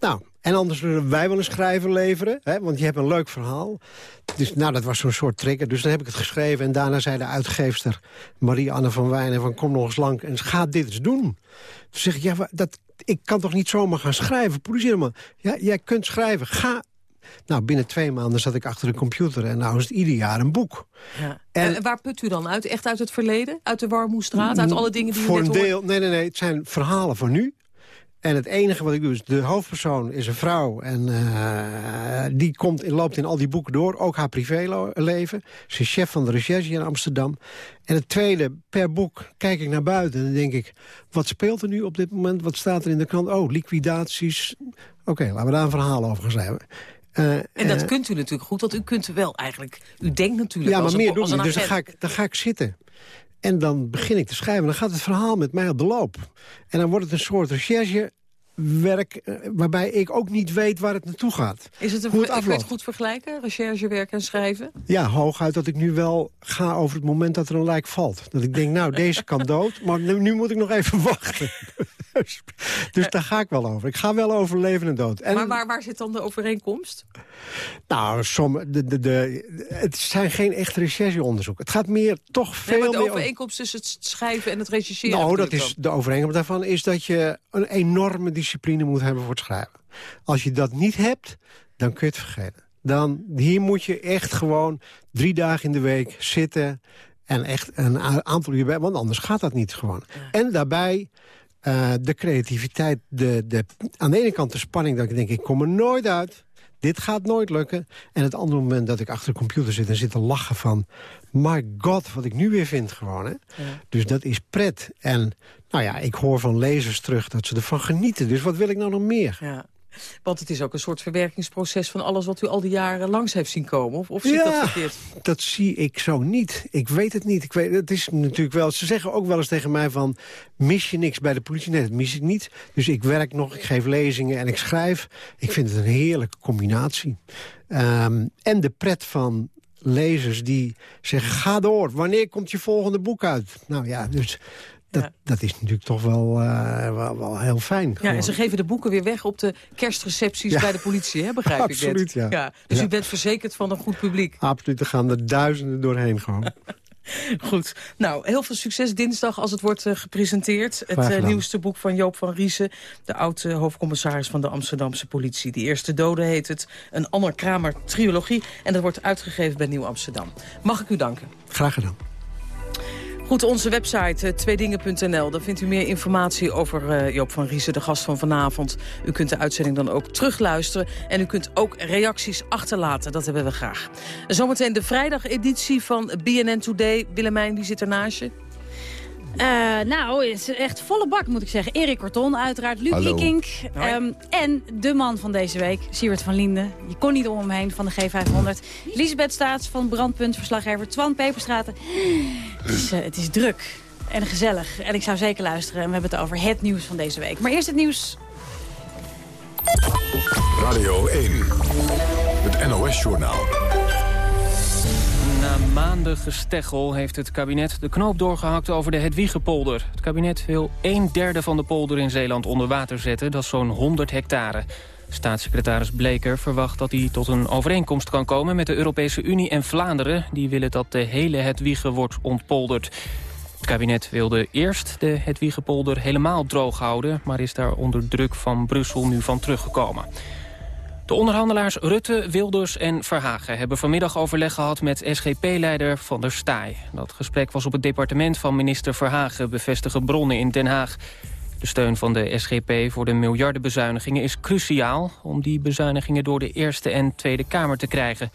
Nou, en anders willen wij wel een schrijver leveren. Hè, want je hebt een leuk verhaal. Dus nou, dat was zo'n soort trigger. Dus dan heb ik het geschreven. En daarna zei de uitgeefster Marie-Anne van Wijnen... van kom nog eens lang en ga dit eens doen. Toen zeg ik, ja, dat, ik kan toch niet zomaar gaan schrijven? Politie, man. Ja, jij kunt schrijven. Ga nou, binnen twee maanden zat ik achter de computer en nou is het ieder jaar een boek. Ja. En, waar put u dan uit? Echt uit het verleden? Uit de Warmoestraat? Uit alle dingen die voor u net een deel, Nee, nee, nee. Het zijn verhalen van nu. En het enige wat ik doe is, de hoofdpersoon is een vrouw. En uh, die komt, loopt in al die boeken door. Ook haar privéleven. Ze is chef van de recherche in Amsterdam. En het tweede, per boek kijk ik naar buiten. En dan denk ik, wat speelt er nu op dit moment? Wat staat er in de krant? Oh, liquidaties. Oké, laten we daar een verhaal over gaan schrijven. Uh, en dat uh, kunt u natuurlijk goed, want u kunt wel eigenlijk... U denkt natuurlijk Ja, maar als meer doen Dus dan ga, ik, dan ga ik zitten. En dan begin ik te schrijven. Dan gaat het verhaal met mij op de loop. En dan wordt het een soort recherchewerk... eh, waarbij ik ook niet weet waar het naartoe gaat. Is het een, Hoe het kun je het afloopt. goed vergelijken, recherchewerk en schrijven? Ja, hooguit dat ik nu wel ga over het moment dat er een lijk valt. Dat ik denk, nou, deze kan dood, maar nu, nu moet ik nog even wachten. Dus dus daar ga ik wel over. Ik ga wel over leven en dood. En, maar waar, waar zit dan de overeenkomst? Nou, somm, de, de, de, het zijn geen echt rechercheonderzoeken. Het gaat meer, toch veel Nee, maar de meer... over- overeenkomst tussen het schrijven en het rechercheren. Nou, dat is, de overeenkomst daarvan is dat je een enorme discipline moet hebben voor het schrijven. Als je dat niet hebt, dan kun je het vergeten. Dan, hier moet je echt gewoon drie dagen in de week zitten... en echt een aantal uur bij, want anders gaat dat niet gewoon. En daarbij eh, de creativiteit, de, de, aan de ene kant de spanning... dat ik denk, ik kom er nooit uit... Dit gaat nooit lukken. En het andere moment dat ik achter de computer zit en zit te lachen van... my god, wat ik nu weer vind gewoon. Hè? Dus dat is pret. En nou ja, ik hoor van lezers terug dat ze ervan genieten. Dus wat wil ik nou nog meer? Ja. Want het is ook een soort verwerkingsproces van alles wat u al die jaren langs heeft zien komen. Of, of zie ik dat Ja, verkeerd? dat zie ik zo niet. Ik weet het niet. Ik weet, het is natuurlijk wel, ze zeggen ook wel eens tegen mij van... mis je niks bij de politie? Nee, dat mis ik niet. Dus ik werk nog, ik geef lezingen en ik schrijf. Ik vind het een heerlijke combinatie. Ehm, en de pret van lezers die zeggen... ga door, wanneer komt je volgende boek uit? Nou ja, dus... Dat, dat is natuurlijk toch wel, eh, wel, wel heel fijn. Ja, gewoon. en ze geven de boeken weer weg op de kerstrecepties Ja. bij de politie, hè, begrijp ik Absoluut, ja. Dus u bent verzekerd van een goed publiek. Absoluut, er gaan er duizenden doorheen gewoon. Goed. Nou, heel veel succes dinsdag als het wordt uh, gepresenteerd. Het uh, nieuwste boek van Joop van Riesen, de oude hoofdcommissaris van de Amsterdamse politie. De eerste dode heet het, een Anner Kramer trilogie. En dat wordt uitgegeven bij Nieuw Amsterdam. Mag ik u danken? Graag gedaan. Goed, onze website uh, tweedingen.nl. Daar vindt u meer informatie over uh, Joop van Riesen, de gast van vanavond. U kunt de uitzending dan ook terugluisteren. En u kunt ook reacties achterlaten. Dat hebben we graag. Zometeen de vrijdageditie van BNN Today. Willemijn, wie zit er naast je? Uh, nou, het is echt volle bak moet ik zeggen. Erik Korton, uiteraard, Luc Liekink. Um, en de man van deze week, Siewert van Linden. Je kon niet om hem heen van de G500. Lisbeth Staats van Brandpunt, verslaggever Twan Peperstraten. Het is, uh, het is druk en gezellig. En ik zou zeker luisteren. En we hebben het over het nieuws van deze week. Maar eerst het nieuws. Radio 1, het NOS-journaal. Maanden gesteggel heeft het kabinet de knoop doorgehakt over de Hedwiegepolder. Het kabinet wil een derde van de polder in Zeeland onder water zetten. Dat is zo'n 100 hectare. Staatssecretaris Bleker verwacht dat hij tot een overeenkomst kan komen... met de Europese Unie en Vlaanderen. Die willen dat de hele Hedwiege wordt ontpolderd. Het kabinet wilde eerst de Hedwiegepolder helemaal droog houden... maar is daar onder druk van Brussel nu van teruggekomen. De onderhandelaars Rutte, Wilders en Verhagen hebben vanmiddag overleg gehad met SGP-leider Van der Staaij. Dat gesprek was op het departement van minister Verhagen, bevestigen bronnen in Den Haag. De steun van de SGP voor de miljardenbezuinigingen is cruciaal... om die bezuinigingen door de Eerste en Tweede Kamer te krijgen.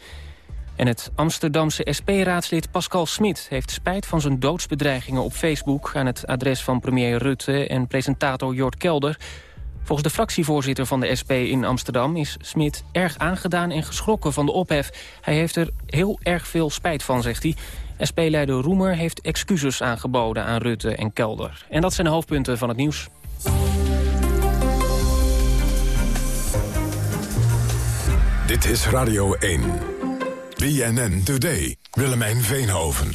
En het Amsterdamse SP-raadslid Pascal Smit heeft spijt van zijn doodsbedreigingen op Facebook... aan het adres van premier Rutte en presentator Jort Kelder... Volgens de fractievoorzitter van de SP in Amsterdam is Smit erg aangedaan en geschrokken van de ophef. Hij heeft er heel erg veel spijt van, zegt hij. SP-leider Roemer heeft excuses aangeboden aan Rutte en Kelder. En dat zijn de hoofdpunten van het nieuws. Dit is Radio 1. BNN Today. Willemijn Veenhoven.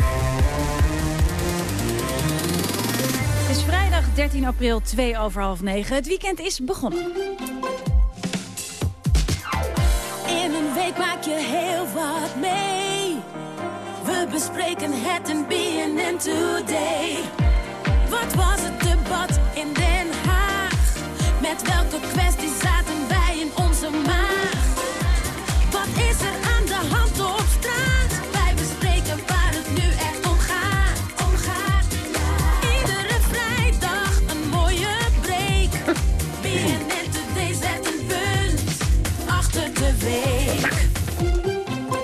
13 april, 2 over half 9. Het weekend is begonnen. In een week maak je heel wat mee. We bespreken het in BNN Today. Wat was het debat in Den Haag? Met welke kwestie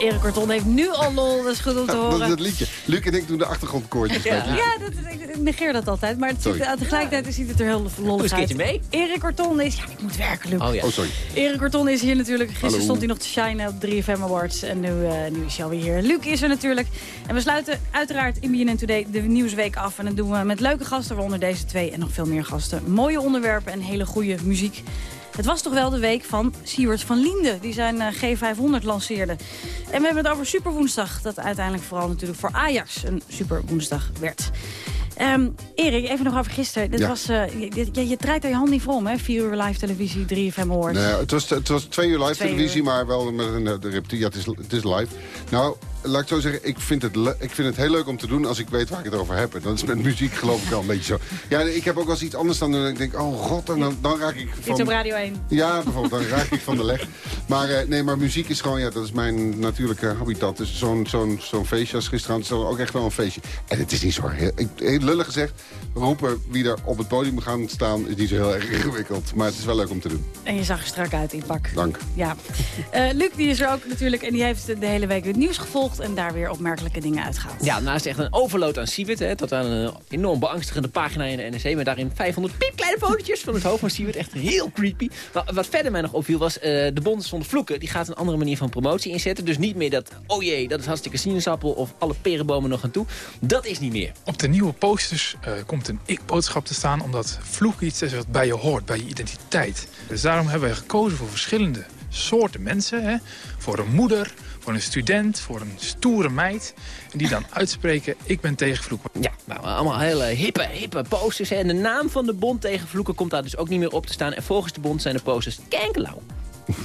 Erik Korton heeft nu al lol, dat is goed om te Dat horen. is het liedje. Luc en ik doen de achtergrondkoortjes. Ja, dat, ik negeer dat altijd. Maar het ziet, Sorry. tegelijkertijd ziet het er heel lollig een uit. mee. Erik Korton is... Ja, ik moet werken, Luc. Oh ja. Oh, sorry. Erik Korton is hier natuurlijk. Gisteren Hallo. stond hij nog te shinen op 3FM Awards. En nu, eh, nu is hij alweer hier. Luc is er natuurlijk. En we sluiten uiteraard in BNN Today de Nieuwsweek af. En dat doen we met leuke gasten, waaronder deze twee en nog veel meer gasten. Mooie onderwerpen en hele goede muziek. Het was toch wel de week van Siewert van Linden, die zijn eh, G500 lanceerde. En we hebben het over Superwoensdag, dat uiteindelijk vooral natuurlijk voor Ajax een Superwoensdag werd. Ehm, Erik, even nog over gisteren. Dit Ja. was, eh, je, je, je draait er je hand niet voor om, hè? 4 uur live televisie, 3FM Awards. Nee, het, was, het was twee uur live Twee televisie, uur. maar wel met een eh, de repetitie. Ja, het is, het is live. Nou, laat ik zo zeggen, ik vind, het ik vind het heel leuk om te doen als ik weet waar ik het over heb. En dat is met muziek geloof ik wel een beetje zo. Ja, ik heb ook wel eens iets anders dan doen. En ik denk, oh god, en dan, dan raak ik van... Iets op Radio 1. Ja, bijvoorbeeld, dan raak ik van de leg. Maar eh, nee, maar muziek is gewoon, ja, dat is mijn natuurlijke habitat. Dus zo'n zo'n zo'n feestje als gisteravond is dan ook echt wel een feestje. En het is niet zo heel, heel lullig gezegd, roepen wie er op het podium gaan staan is niet zo heel erg ingewikkeld. Maar het is wel leuk om te doen. En je zag er strak uit in pak. Dank. Ja. Eh, Luc die is er ook natuurlijk en die heeft de hele week het nieuws gevolgd... en daar weer opmerkelijke dingen uitgehaald. Ja, naast echt een overload aan Siewert, hè, tot aan een enorm beangstigende pagina in de NRC... met daarin 500 piepkleine fotootjes van het hoofd van Siewert. Echt heel creepy. Maar wat verder mij nog opviel was, eh, de bond zonder vloeken... die gaat een andere manier van promotie inzetten. Dus niet meer dat, oh jee, dat is hartstikke sinaasappel... of alle perenbomen nog aan toe. Dat is niet meer. Op de nieuwe posters eh, komt een ik-boodschap te staan... omdat vloek iets is wat bij je hoort, bij je identiteit. Dus daarom hebben wij gekozen voor verschillende soorten mensen. Hè? Voor een moeder, voor een student, voor een stoere meid. Die dan uitspreken, ik ben tegen vloeken. Ja, nou, allemaal hele hippe, hippe posters. En de naam van de bond tegen vloeken komt daar dus ook niet meer op te staan. En volgens de bond zijn de posters kenkelauw.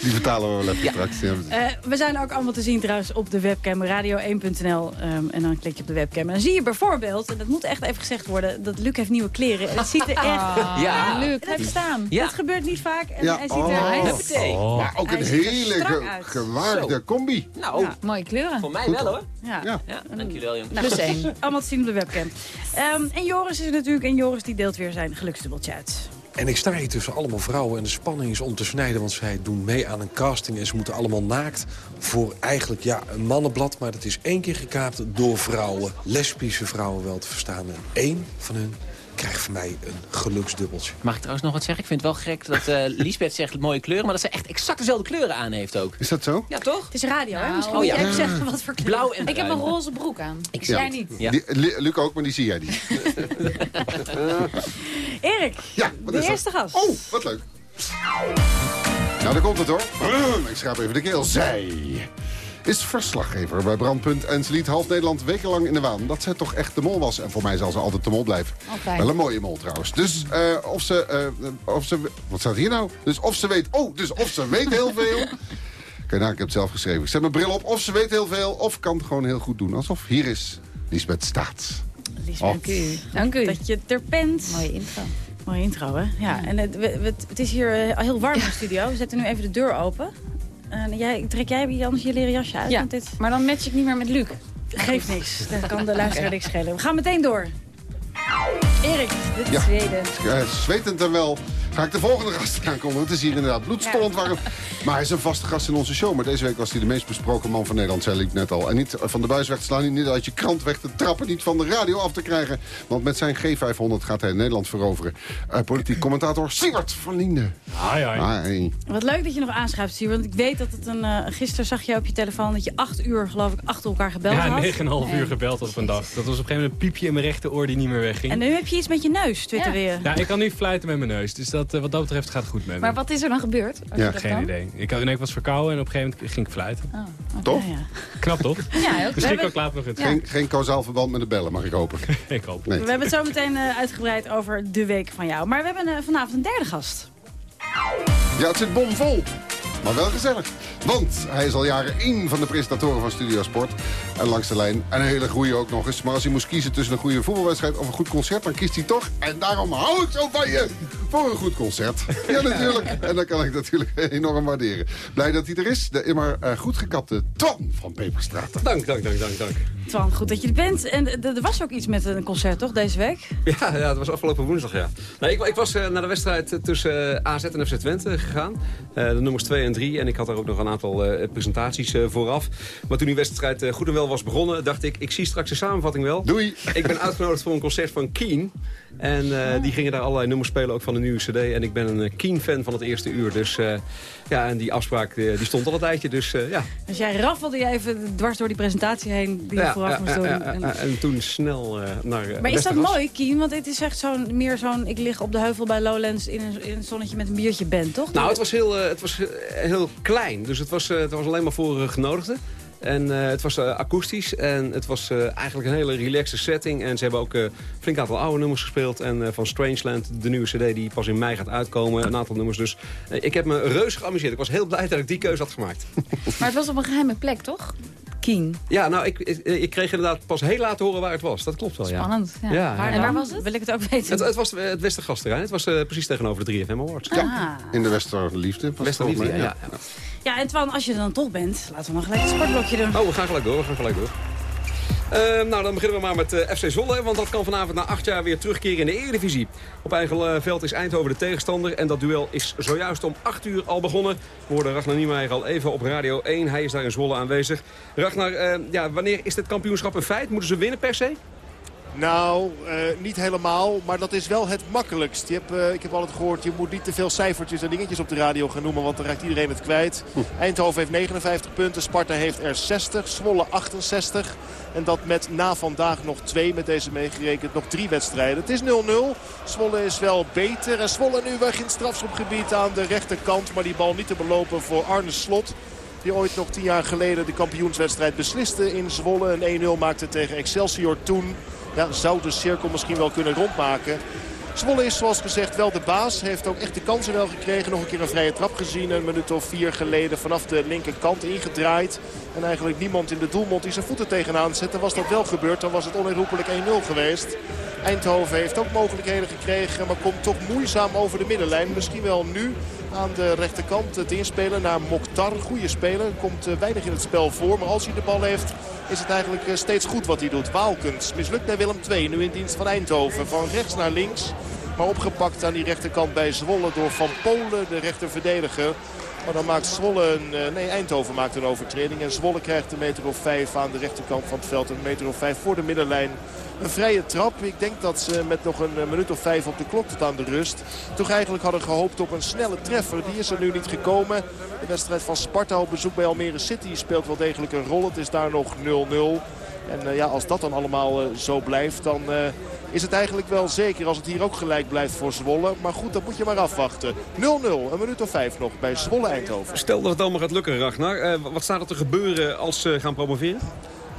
Die vertalen we wel even straks. Ja. Eh, we zijn ook allemaal te zien trouwens op de webcam radio1.nl. ehm, en dan klik je op de webcam. En dan zie je bijvoorbeeld, en dat moet echt even gezegd worden... dat Luc heeft nieuwe kleren. En het ziet er echt... Ah. Ja. Luc, heeft staan. Ja. Dat gebeurt niet vaak. En Ja, hij ziet oh. er... Hij Huppatee. Maar ook Hij een hele ge- gewaarde Zo. combi. Nou, Ja. Mooie kleuren. voor mij wel hoor. Ja. Ja. Ja, dankjewel jongens. Nou, Plus goed. één. Allemaal te zien op de webcam. Ehm, en Joris is er natuurlijk. En Joris die deelt weer zijn geluksdubbeltje uit. En ik sta hier tussen allemaal vrouwen en de spanning is om te snijden... want zij doen mee aan een casting en ze moeten allemaal naakt... voor eigenlijk ja, een mannenblad, maar dat is één keer gekaapt door vrouwen. Lesbische vrouwen wel te verstaan. En één van hun krijgt van mij een geluksdubbeltje. Mag ik trouwens nog wat zeggen? Ik vind het wel gek dat eh Liesbeth zegt mooie kleuren... maar dat ze echt exact dezelfde kleuren aan heeft ook. Is dat zo? Ja, toch? Het is radio, hè? Nou, Misschien oh moet ja. jij zeggen wat voor kleur. Blauw en Ik heb een roze broek aan. Ik Jij zie- niet. Ja. Die, Luc ook, maar die zie jij niet. Erik, Ja, wat de is dat? eerste gast. Oh, wat leuk. Nou, daar komt het hoor. Ik schraap even de keel. Zij is verslaggever bij Brandpunt en ze liet half Nederland wekenlang in de waan dat zij toch echt de mol was. En voor mij zal ze altijd de mol blijven. Wel een mooie mol trouwens. Dus eh, of ze, eh, of ze... Wat staat hier nou? Dus of ze weet... Oh, dus of ze weet heel veel... Kijk, nou, ik heb het zelf geschreven. Ik zet mijn bril op. Of ze weet heel veel, of kan het gewoon heel goed doen. Alsof hier is Lisbeth Staat. Liesbeth, Oh. dank u. Dank u. Dat je er bent. Mooie intro. Mooie intro, hè? Ja, en het, we- het is hier eh, heel warm in de studio. We zetten nu even de deur open. En jij, trek jij anders je leren jasje uit? Ja, Want dit maar dan match ik niet meer met Luc. geeft niks. Dat kan de luisteraar niks schelen. We gaan meteen door. Erik, de Ja. tweede. Uh, zwetend en wel ga ik de volgende gast aankondigen. Het is hier inderdaad bloedstollend warm. Maar hij is een vaste gast in onze show. Maar deze week was hij de meest besproken man van Nederland, zei ik net al. En niet van de buis weg te slaan, niet uit je krant weg te trappen... niet van de radio af te krijgen. Want met zijn G500 gaat hij Nederland veroveren. Uh, politiek commentator Siewert van Linden. Hi, hi. Hi. Wat leuk dat je nog aanschuift, Sier. Want ik weet dat het een... eh, gisteren zag je op je telefoon dat je acht uur, geloof ik, achter elkaar gebeld Ja, had. 9,5 uur gebeld op een dag. Dat was op een gegeven moment een piepje in mijn rechteroor die niet meer wegging. En nu heb je iets met je neus, twitter weer. Ja, ik kan nu fluiten met mijn neus. Dus dat, eh, wat dat betreft gaat het goed met me. Maar wat is er dan gebeurd? dat Geen dan? idee. Ik, had, nee, ik was verkouden en op een gegeven moment ging ik fluiten. Oh, oké. Tof? Ja, Knap toch? Ja, heel goed. We Misschien ik later nog iets. Geen, geen kausaal verband met de bellen, mag ik hopen. ik hoop. Nee. We hebben het zo meteen eh, uitgebreid over de week van jou. Maar we hebben eh, vanavond een derde gast. Ja, het zit bomvol. Maar wel gezellig. Want hij is al jaren één van de presentatoren van Studio Sport. En langs de lijn een hele goeie ook nog eens. Maar als hij moest kiezen tussen een goede voetbalwedstrijd of een goed concert... dan kiest hij toch, en daarom hou ik zo van je, voor een goed concert. Ja, natuurlijk. En dat kan ik natuurlijk enorm waarderen. Blij dat hij er is. De immer eh, goed gekapte Twan van Peperstraat. Dank, dank, dank, dank, dank. Twan, goed dat je er bent. En eh, er was ook iets met een concert, toch, deze week? Ja, ja, het was afgelopen woensdag, ja. Nou, ik, ik was eh, naar de wedstrijd tussen AZ en FC Twente gegaan. Eh, de nummers 2 en 3. En ik had daar ook nog een aantal eh, presentaties eh, vooraf. Maar toen die wedstrijd eh, goed en wel was begonnen, dacht ik... ik zie straks de samenvatting wel. Doei! Ik ben uitgenodigd voor een concert van Keen. En eh, die gingen daar allerlei nummers spelen, ook van de nieuwe cd. En ik ben een eh, Keen-fan van het eerste uur. Dus eh, ja, en die afspraak die stond al een tijdje. Dus ja. Dus jij raffelde je even dwars door die presentatie heen die je ja, vooraf ja, moest doen. En- en toen snel naar Maar is dat mooi, Kien? Want het is echt zo'n meer zo'n... Ik lig op de heuvel bij Lowlands in een, in een zonnetje met een biertje band, toch? Nou, het was heel, het was heel klein. Dus het was, het was alleen maar voor genodigden. En eh, het was eh, akoestisch en het was eh, eigenlijk een hele relaxte setting. En ze hebben ook een flink aantal oude nummers gespeeld. En van Strangeland, de nieuwe cd die pas in mei gaat uitkomen, een aantal nummers. Dus ik heb me reuze geamuseerd. Ik was heel blij dat ik die keuze had gemaakt. Maar het was op een geheime plek, toch? Kien. ja, nou, ik, ik, ik kreeg inderdaad pas heel laat te horen waar het was. Dat klopt wel, ja. Spannend. Ja. Ja, Waar ja. dan? waar was het? Wil ik het ook weten? Het, het was het Westergasterrein. Het was eh, precies tegenover de 3FM Awards. Ah. In de Westerliefde. het Westerliefde, volgens ja. mij, ja. Ja, en Twan, als je er dan toch bent, laten we nog gelijk een sportblokje doen. Oh, we gaan gelijk door, we gaan gelijk door. Eh, nou, dan beginnen we maar met eh, FC Zwolle. Want dat kan vanavond na acht jaar weer terugkeren in de Eredivisie. Op eigen eh, veld is Eindhoven de tegenstander. En dat duel is zojuist om acht uur al begonnen. We hoorden Ragnar Niemeyer al even op Radio 1. Hij is daar in Zwolle aanwezig. Ragnar, eh, ja, wanneer is dit kampioenschap een feit? Moeten ze winnen per se? Nou, eh, niet helemaal, maar dat is wel het makkelijkst. Je hebt, eh, ik heb altijd gehoord, je moet niet te veel cijfertjes en dingetjes op de radio gaan noemen, want dan raakt iedereen het kwijt. Eindhoven heeft 59 punten, Sparta heeft er 60, Zwolle 68. En dat met na vandaag nog twee, met deze meegerekend, nog drie wedstrijden. Het is 0-0. Zwolle is wel beter. En Zwolle nu weg in het strafschopgebied aan de rechterkant, maar die bal niet te belopen voor Arne Slot. Die ooit nog tien jaar geleden de kampioenswedstrijd besliste in Zwolle. Een 1-0 maakte tegen Excelsior toen. Ja, zou de cirkel misschien wel kunnen rondmaken. Zwolle is zoals gezegd wel de baas. Heeft ook echt de kansen wel gekregen. Nog een keer een vrije trap gezien. Een minuut of vier geleden vanaf de linkerkant ingedraaid. En eigenlijk niemand in de doelmond die zijn voeten tegenaan zette. Was dat wel gebeurd, dan was het onherroepelijk 1-0 geweest. Eindhoven heeft ook mogelijkheden gekregen. Maar komt toch moeizaam over de middenlijn. Misschien wel nu aan de rechterkant het inspelen naar Mokhtar. Goede speler. Komt eh, weinig in het spel voor. Maar als hij de bal heeft is het eigenlijk eh, steeds goed wat hij doet. Waalkens mislukt bij Willem II. Nu in dienst van Eindhoven. Van rechts naar links. Maar opgepakt aan die rechterkant bij Zwolle door Van Polen, de rechterverdediger. Maar dan maakt Zwolle een... eh, Nee, Eindhoven maakt een overtreding. En Zwolle krijgt een meter of vijf aan de rechterkant van het veld. Een meter of vijf voor de middenlijn. Een vrije trap. Ik denk dat ze met nog een eh, minuut of vijf op de klok tot aan de rust... toch eigenlijk hadden gehoopt op een snelle treffer. Die is er nu niet gekomen. De wedstrijd van Sparta op bezoek bij Almere City speelt wel degelijk een rol. Het is daar nog 0-0. En eh, ja, als dat dan allemaal zo blijft, dan is het eigenlijk wel zeker als het hier ook gelijk blijft voor Zwolle. Maar goed, dat moet je maar afwachten. 0-0, een minuut of vijf nog bij Zwolle Eindhoven. Stel dat het allemaal gaat lukken, Ragnar. Eh, wat staat er te gebeuren als ze gaan promoveren?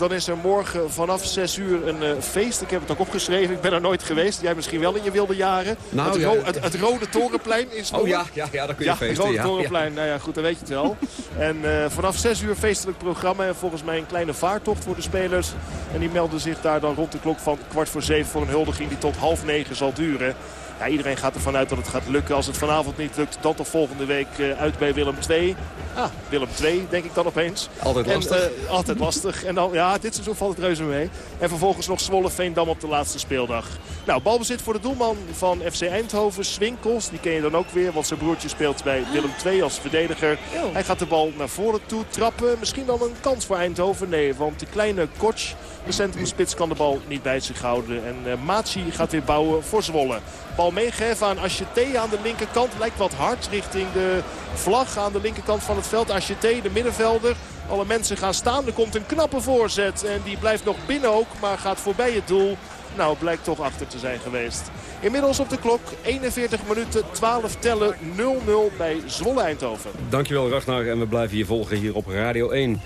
Dan is er morgen vanaf 6 uur een eh, feest. Ik heb het ook opgeschreven. Ik ben er nooit geweest. Jij misschien wel in je wilde jaren. Nou, het, ja. het, het Rode Torenplein in Zwolle. Oh ja, ja, ja daar kun je Ja, feesten. het Rode. Torenplein. Nou ja, goed, dan weet je het wel. en eh, vanaf 6 uur feestelijk programma. En volgens mij een kleine vaartocht voor de spelers. En die melden zich daar dan rond de klok van kwart voor zeven... voor een huldiging die tot half negen zal duren. Ja, iedereen gaat ervan uit dat het gaat lukken. Als het vanavond niet lukt, dan toch volgende week eh, uit bij Willem II. Ah, Willem II, denk ik dan opeens. Altijd En, lastig. eh, altijd lastig. En dan, ja, dit seizoen valt het reuze mee. En vervolgens nog Zwolle Veendam op de laatste speeldag. Nou, balbezit voor de doelman van FC Eindhoven, Swinkels. Die ken je dan ook weer, want zijn broertje speelt bij Willem II als verdediger. Hij gaat de bal naar voren toe trappen. Misschien wel een kans voor Eindhoven. Nee, want de kleine Koch, de centrumspits, kan de bal niet bij zich houden. En Maatsi gaat weer bouwen voor Zwolle. Bal meegeven aan Acheté aan de linkerkant. Lijkt wat hard richting de vlag aan de linkerkant van het veld. Acheté, de middenvelder. Alle mensen gaan staan. Er komt een knappe voorzet. En die blijft nog binnen ook, maar gaat voorbij het doel. Nou, blijkt toch achter te zijn geweest. Inmiddels op de klok 41 minuten, 12 tellen, 0-0 bij Zwolle Eindhoven. Dankjewel Ragnar en we blijven je volgen hier op Radio 1.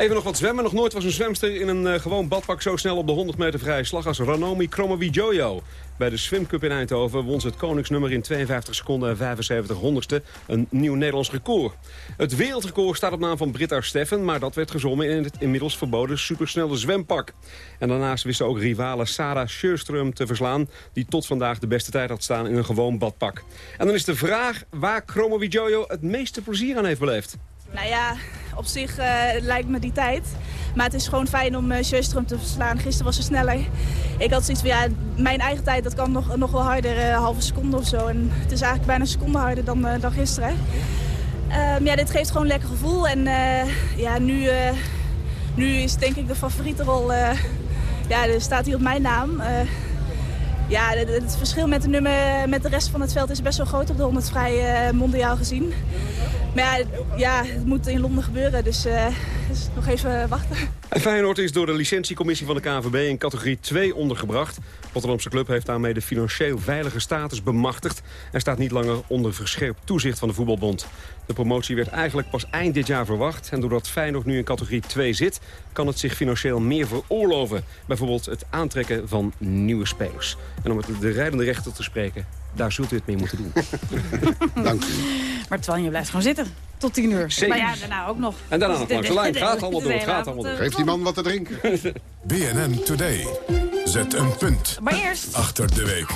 Even nog wat zwemmen. Nog nooit was een zwemster in een eh, gewoon badpak zo snel op de 100 meter vrije slag als Ranomi Kromowidjojo. Bij de Swim Cup in Eindhoven won ze het koningsnummer in 52 seconden en 75 honderdste. Een nieuw Nederlands record. Het wereldrecord staat op naam van Britta Steffen, maar dat werd gezommen in het inmiddels verboden supersnelle zwempak. En daarnaast wist ook rivale Sarah Sjöström te verslaan, die tot vandaag de beste tijd had staan in een gewoon badpak. En dan is de vraag waar Kromowidjojo het meeste plezier aan heeft beleefd. Nou ja, op zich eh, lijkt me die tijd. Maar het is gewoon fijn om uh, Sjöström te verslaan. Gisteren was ze sneller. Ik had zoiets van, ja, mijn eigen tijd dat kan nog, nog wel harder, eh, halve seconde of zo. En het is eigenlijk bijna een seconde harder dan, eh, dan gisteren. Ehm, ja, dit geeft gewoon een lekker gevoel. En eh, ja, nu, eh, nu is denk ik de favoriete rol, eh, ja, er staat hier op mijn naam. Ja, het, verschil met de, nummer, met de rest van het veld is best wel groot op de 100 vrij eh, mondiaal gezien. Maar ja, ja, het moet in Londen gebeuren, dus, eh, dus nog even wachten. En Feyenoord is door de licentiecommissie van de KNVB in categorie 2 ondergebracht. Rotterdamse club heeft daarmee de financieel veilige status bemachtigd... en staat niet langer onder verscherpt toezicht van de voetbalbond. De promotie werd eigenlijk pas eind dit jaar verwacht... en doordat Feyenoord nu in categorie 2 zit... kan het zich financieel meer veroorloven. Bijvoorbeeld het aantrekken van nieuwe spelers. En om met de rijdende rechter te spreken, daar zult u het mee moeten doen. Dank u. Maar Twan, je blijft gewoon zitten. Tot tien uur. Zeker. Maar ja, daarna ook nog. En daarna nog langs de lijn. Gaat allemaal door, gaat allemaal door. Geef die man wat te drinken. BNN Today. Zet een punt Maar eerst, achter de week.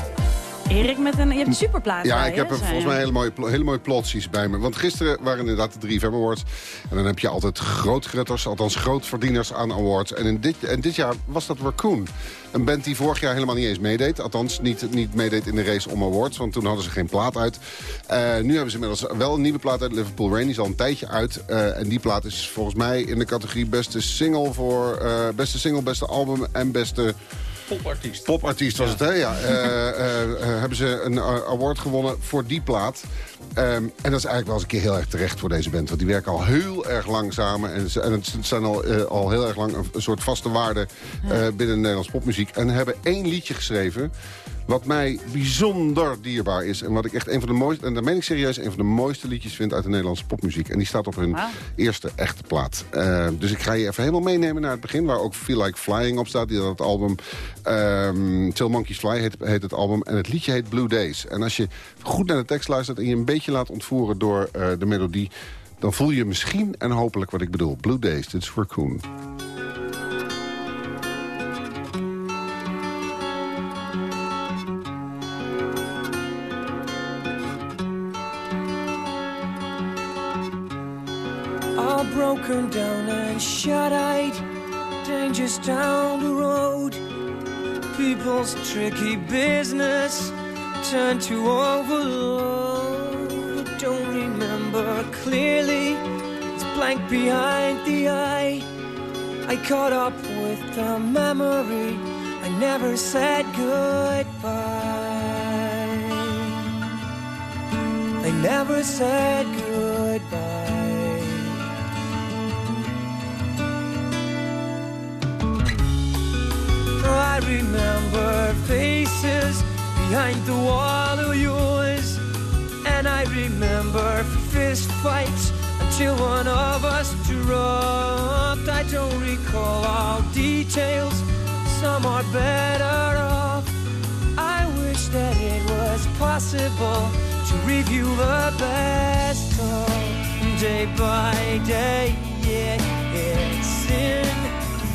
Erik, met een, je hebt een superplaat Ja, bij ik heb volgens mij hele mooie, hele mooie plotsies bij me. Want gisteren waren inderdaad de drie Fem Awards. En dan heb je altijd grootgrutters, althans grootverdieners aan awards. En, in dit, en dit jaar was dat Raccoon. Een band die vorig jaar helemaal niet eens meedeed. Althans, niet, niet meedeed in de race om awards. Want toen hadden ze geen plaat uit. Eh, nu hebben ze inmiddels wel een nieuwe plaat uit. Liverpool Rain, die is al een tijdje uit. Eh, en die plaat is volgens mij in de categorie beste single voor... eh, beste single, beste album en beste... Popartiest. Popartiest was het, hè? Ja. Eh, eh, eh, hebben ze een award gewonnen voor die plaat. Ehm, en dat is eigenlijk wel eens een keer heel erg terecht voor deze band. Want die werken al heel erg lang samen. En, ze- en het zijn al, eh, al heel erg lang een, soort vaste waarde eh, binnen de Nederlandse popmuziek. En hebben één liedje geschreven wat mij bijzonder dierbaar is. En wat ik echt een van de mooiste, en dat meen ik serieus, een van de mooiste liedjes vind uit de Nederlandse popmuziek. En die staat op hun eerste echte plaat. Eh, dus ik ga je even helemaal meenemen naar het begin, waar ook Feel Like Flying op staat. Die dat album, ehm Till Monkeys Fly heet, heet het album. En het liedje heet Blue Days. En als je goed naar de tekst luistert en je een beetje laat ontvoeren door eh, de melodie... dan voel je misschien en hopelijk wat ik bedoel. Blue Days, dit is Raccoon. all broken down and shut-eyed Dangers down the road People's tricky business Turned to overload Don't remember clearly. It's blank behind the eye. I caught up with the memory. I never said goodbye. I never said goodbye. I remember faces behind the wall of yours. And I remember fist fights until one of us dropped. I don't recall all details, some are better off. I wish that it was possible to review the best of day by day. Yeah, it's in.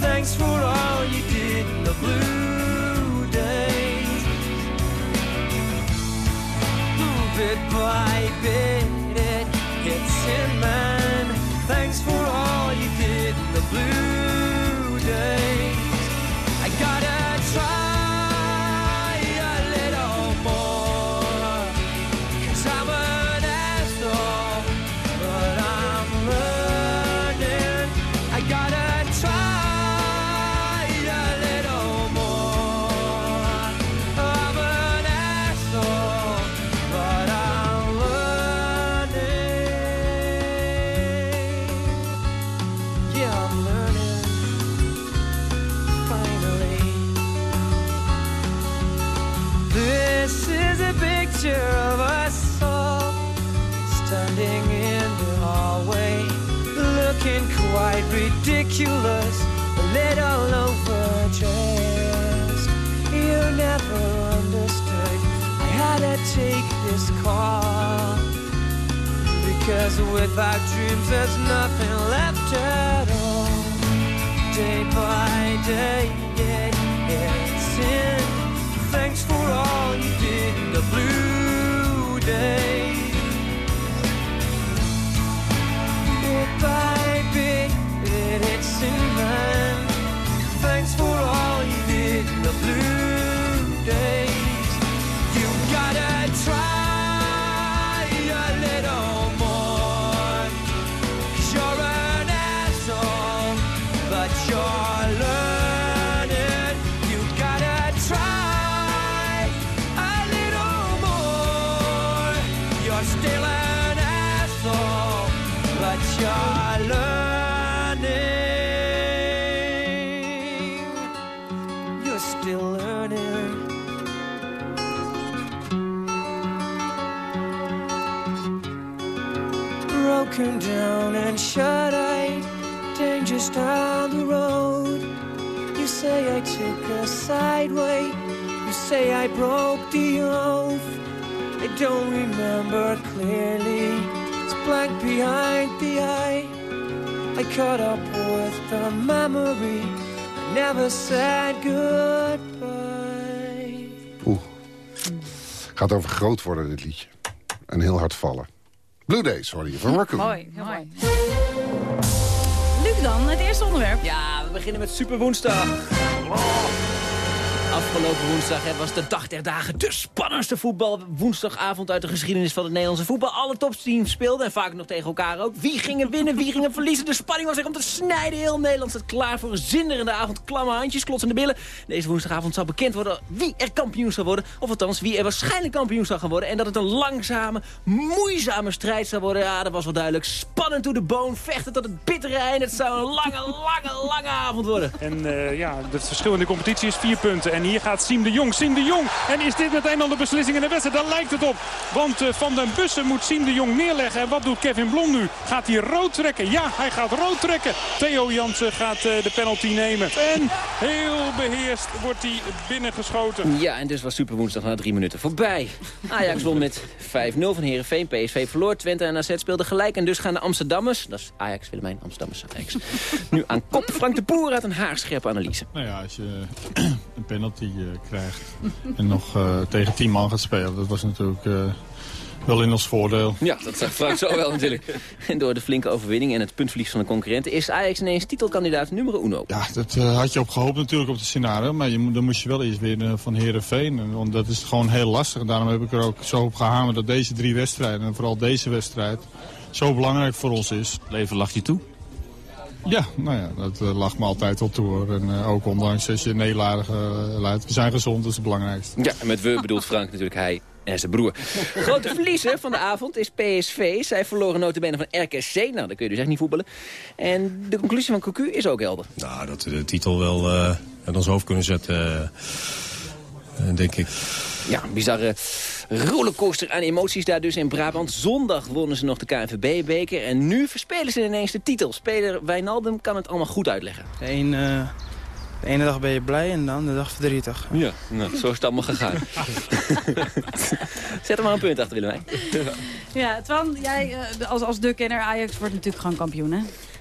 Thanks for all you did in the blue Bit by ridiculous, a little overdressed. You never understood. I had to take this call because without dreams, there's nothing left at all. Day by day, it's in. Thanks for all you did the blue days. Groot worden, dit liedje. En heel hard vallen. Blue Days, hoor je van Raccoon. Mooi, heel mooi. Luc dan, het eerste onderwerp. Ja, we beginnen met Super Woensdag. Afgelopen woensdag was de dag der dagen. De spannendste voetbal woensdagavond uit de geschiedenis van het Nederlandse voetbal. Alle topteams speelden en vaak nog tegen elkaar ook. Wie ging er winnen, wie ging er verliezen? De spanning was er om te snijden. Heel Nederland staat klaar voor een zinderende avond. Klamme handjes, klotsende billen. Deze woensdagavond zal bekend worden wie er kampioen zal worden. Of althans, wie er waarschijnlijk kampioen zal gaan worden. En dat het een langzame, moeizame strijd zal worden. Ja, dat was wel duidelijk. Spannend to the bone, vechten tot het bittere einde. Het zou een lange, lange, lange avond worden. En eh, ja, het verschil in de competitie is vier punten. En hier gaat Siem de Jong. Siem de Jong. En is dit meteen al de beslissing in de wedstrijd? Daar lijkt het op. Want eh, Van den Bussen moet Siem de Jong neerleggen. En wat doet Kevin Blom nu? Gaat hij rood trekken? Ja, hij gaat rood trekken. Theo Jansen gaat eh, de penalty nemen. En heel beheerst wordt hij binnengeschoten. Ja, en dus was Super Woensdag na drie minuten voorbij. Ajax won met 5-0 van Herenveen. PSV verloor. Twente en AZ speelden gelijk. En dus gaan de Amsterdammers, dat is Ajax, Willemijn, Amsterdammers, Ajax, nu aan kop. Frank de Boer uit een haarscherpe analyse. Nou ja, als je een penalty eh, krijgt en nog eh, tegen 10 man gaat spelen, dat was natuurlijk eh, wel in ons voordeel. Ja, dat zag Frank zo wel natuurlijk. En door de flinke overwinning en het puntverlies van de concurrenten... is Ajax ineens titelkandidaat nummer uno. Ja, dat had je op gehoopt natuurlijk op het scenario. Maar je, dan moest je wel eerst weer van Herenveen. En Want dat is gewoon heel lastig. En daarom heb ik er ook zo op gehamerd dat deze drie wedstrijden... en vooral deze wedstrijd zo belangrijk voor ons is. Leven lacht je toe? Ja, nou ja, dat eh, lag me altijd wel toe hoor. En eh, ook ondanks als je nederlagen uh, leidt. We zijn gezond, dat is het belangrijkste. Ja, en met we bedoelt Frank natuurlijk hij en zijn broer. Grote verliezer van de avond is PSV. Zij verloren notabene van RKC. Nou, dan kun je dus echt niet voetballen. En de conclusie van Cocu is ook helder. Nou, dat we de titel wel eh uit ons hoofd kunnen zetten, eh, denk ik. Ja, een bizarre rollercoaster aan emoties daar dus in Brabant. Zondag wonnen ze nog de KNVB-beker. En nu verspelen ze ineens de titel. Speler Wijnaldum kan het allemaal goed uitleggen. Eh, de ene dag ben je blij en dan de dag verdrietig. Ja, nou, zo is het allemaal gegaan. Zet er maar een punt achter, Willemijn. Ja, Twan, jij eh, als, als de kenner Ajax wordt natuurlijk gewoon kampioen, hè?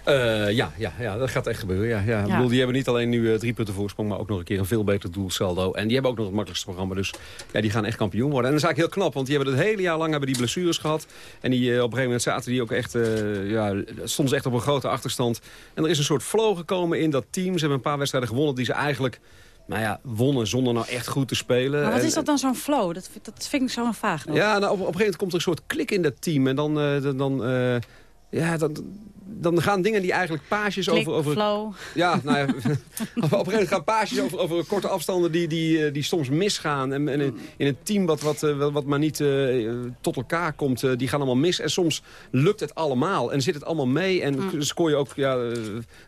Eh, ja, ja, ja, dat gaat echt gebeuren. Ja, ja. Ik bedoel, die hebben niet alleen nu eh, drie punten voorsprong... maar ook nog een keer een veel beter doelsaldo. En die hebben ook nog het makkelijkste programma. Dus ja, die gaan echt kampioen worden. En dat is eigenlijk heel knap, want die hebben het hele jaar lang hebben die blessures gehad. En die, eh, op een gegeven moment zaten die ook echt... ja, stonden ze echt op een grote achterstand. En er is een soort flow gekomen in dat team. Ze hebben een paar wedstrijden gewonnen die ze eigenlijk... Nou ja, wonnen zonder nou echt goed te spelen. Maar wat is dat dan zo'n flow? Dat, dat vind ik zo vaag nog. ja, nou, op, op een gegeven moment komt er een soort klik in dat team. En dan, dan, dan, ja, dan, dan gaan dingen die eigenlijk paasjes Klik, over... over flow. Ja, nou ja, op een gegeven moment gaan paasjes over, over korte afstanden die, die, eh, die soms misgaan. En, en in, in een team wat, wat, eh, wat, maar niet eh, tot elkaar komt, die gaan allemaal mis. En soms lukt het allemaal en zit het allemaal mee. En Mm. scoor je ook ja,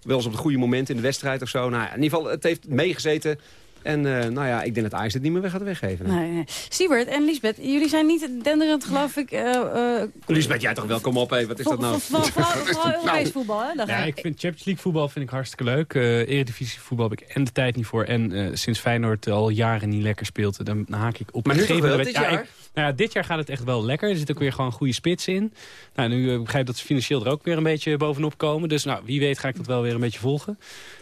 wel eens op het goede moment in de wedstrijd of zo. Nou, ja, in ieder geval, het heeft meegezeten. En eh, nou ja, ik denk dat Ajax het niet meer weg gaat weggeven. Nee, nee. Siebert en Lisbeth, jullie zijn niet denderend, geloof ik... eh eh Lisbeth, jij toch wel, kom op, hé. wat is dat nou? Vooral vooral Europees voetbal, hè? Ja, ik vind Champions League voetbal vind ik hartstikke leuk. Eh Eredivisie voetbal heb ik en de tijd niet voor. En eh, sinds Feyenoord al jaren niet lekker speelt, dan, haak ik op Maar nu toch wel, dit Ja, jaar? ik- nou ja, dit jaar gaat het echt wel lekker. Er zit ook weer gewoon goede spits in. Nou, nu begrijp ik dat ze financieel er ook weer een beetje bovenop komen. Dus nou, wie weet ga ik dat wel weer een beetje volgen.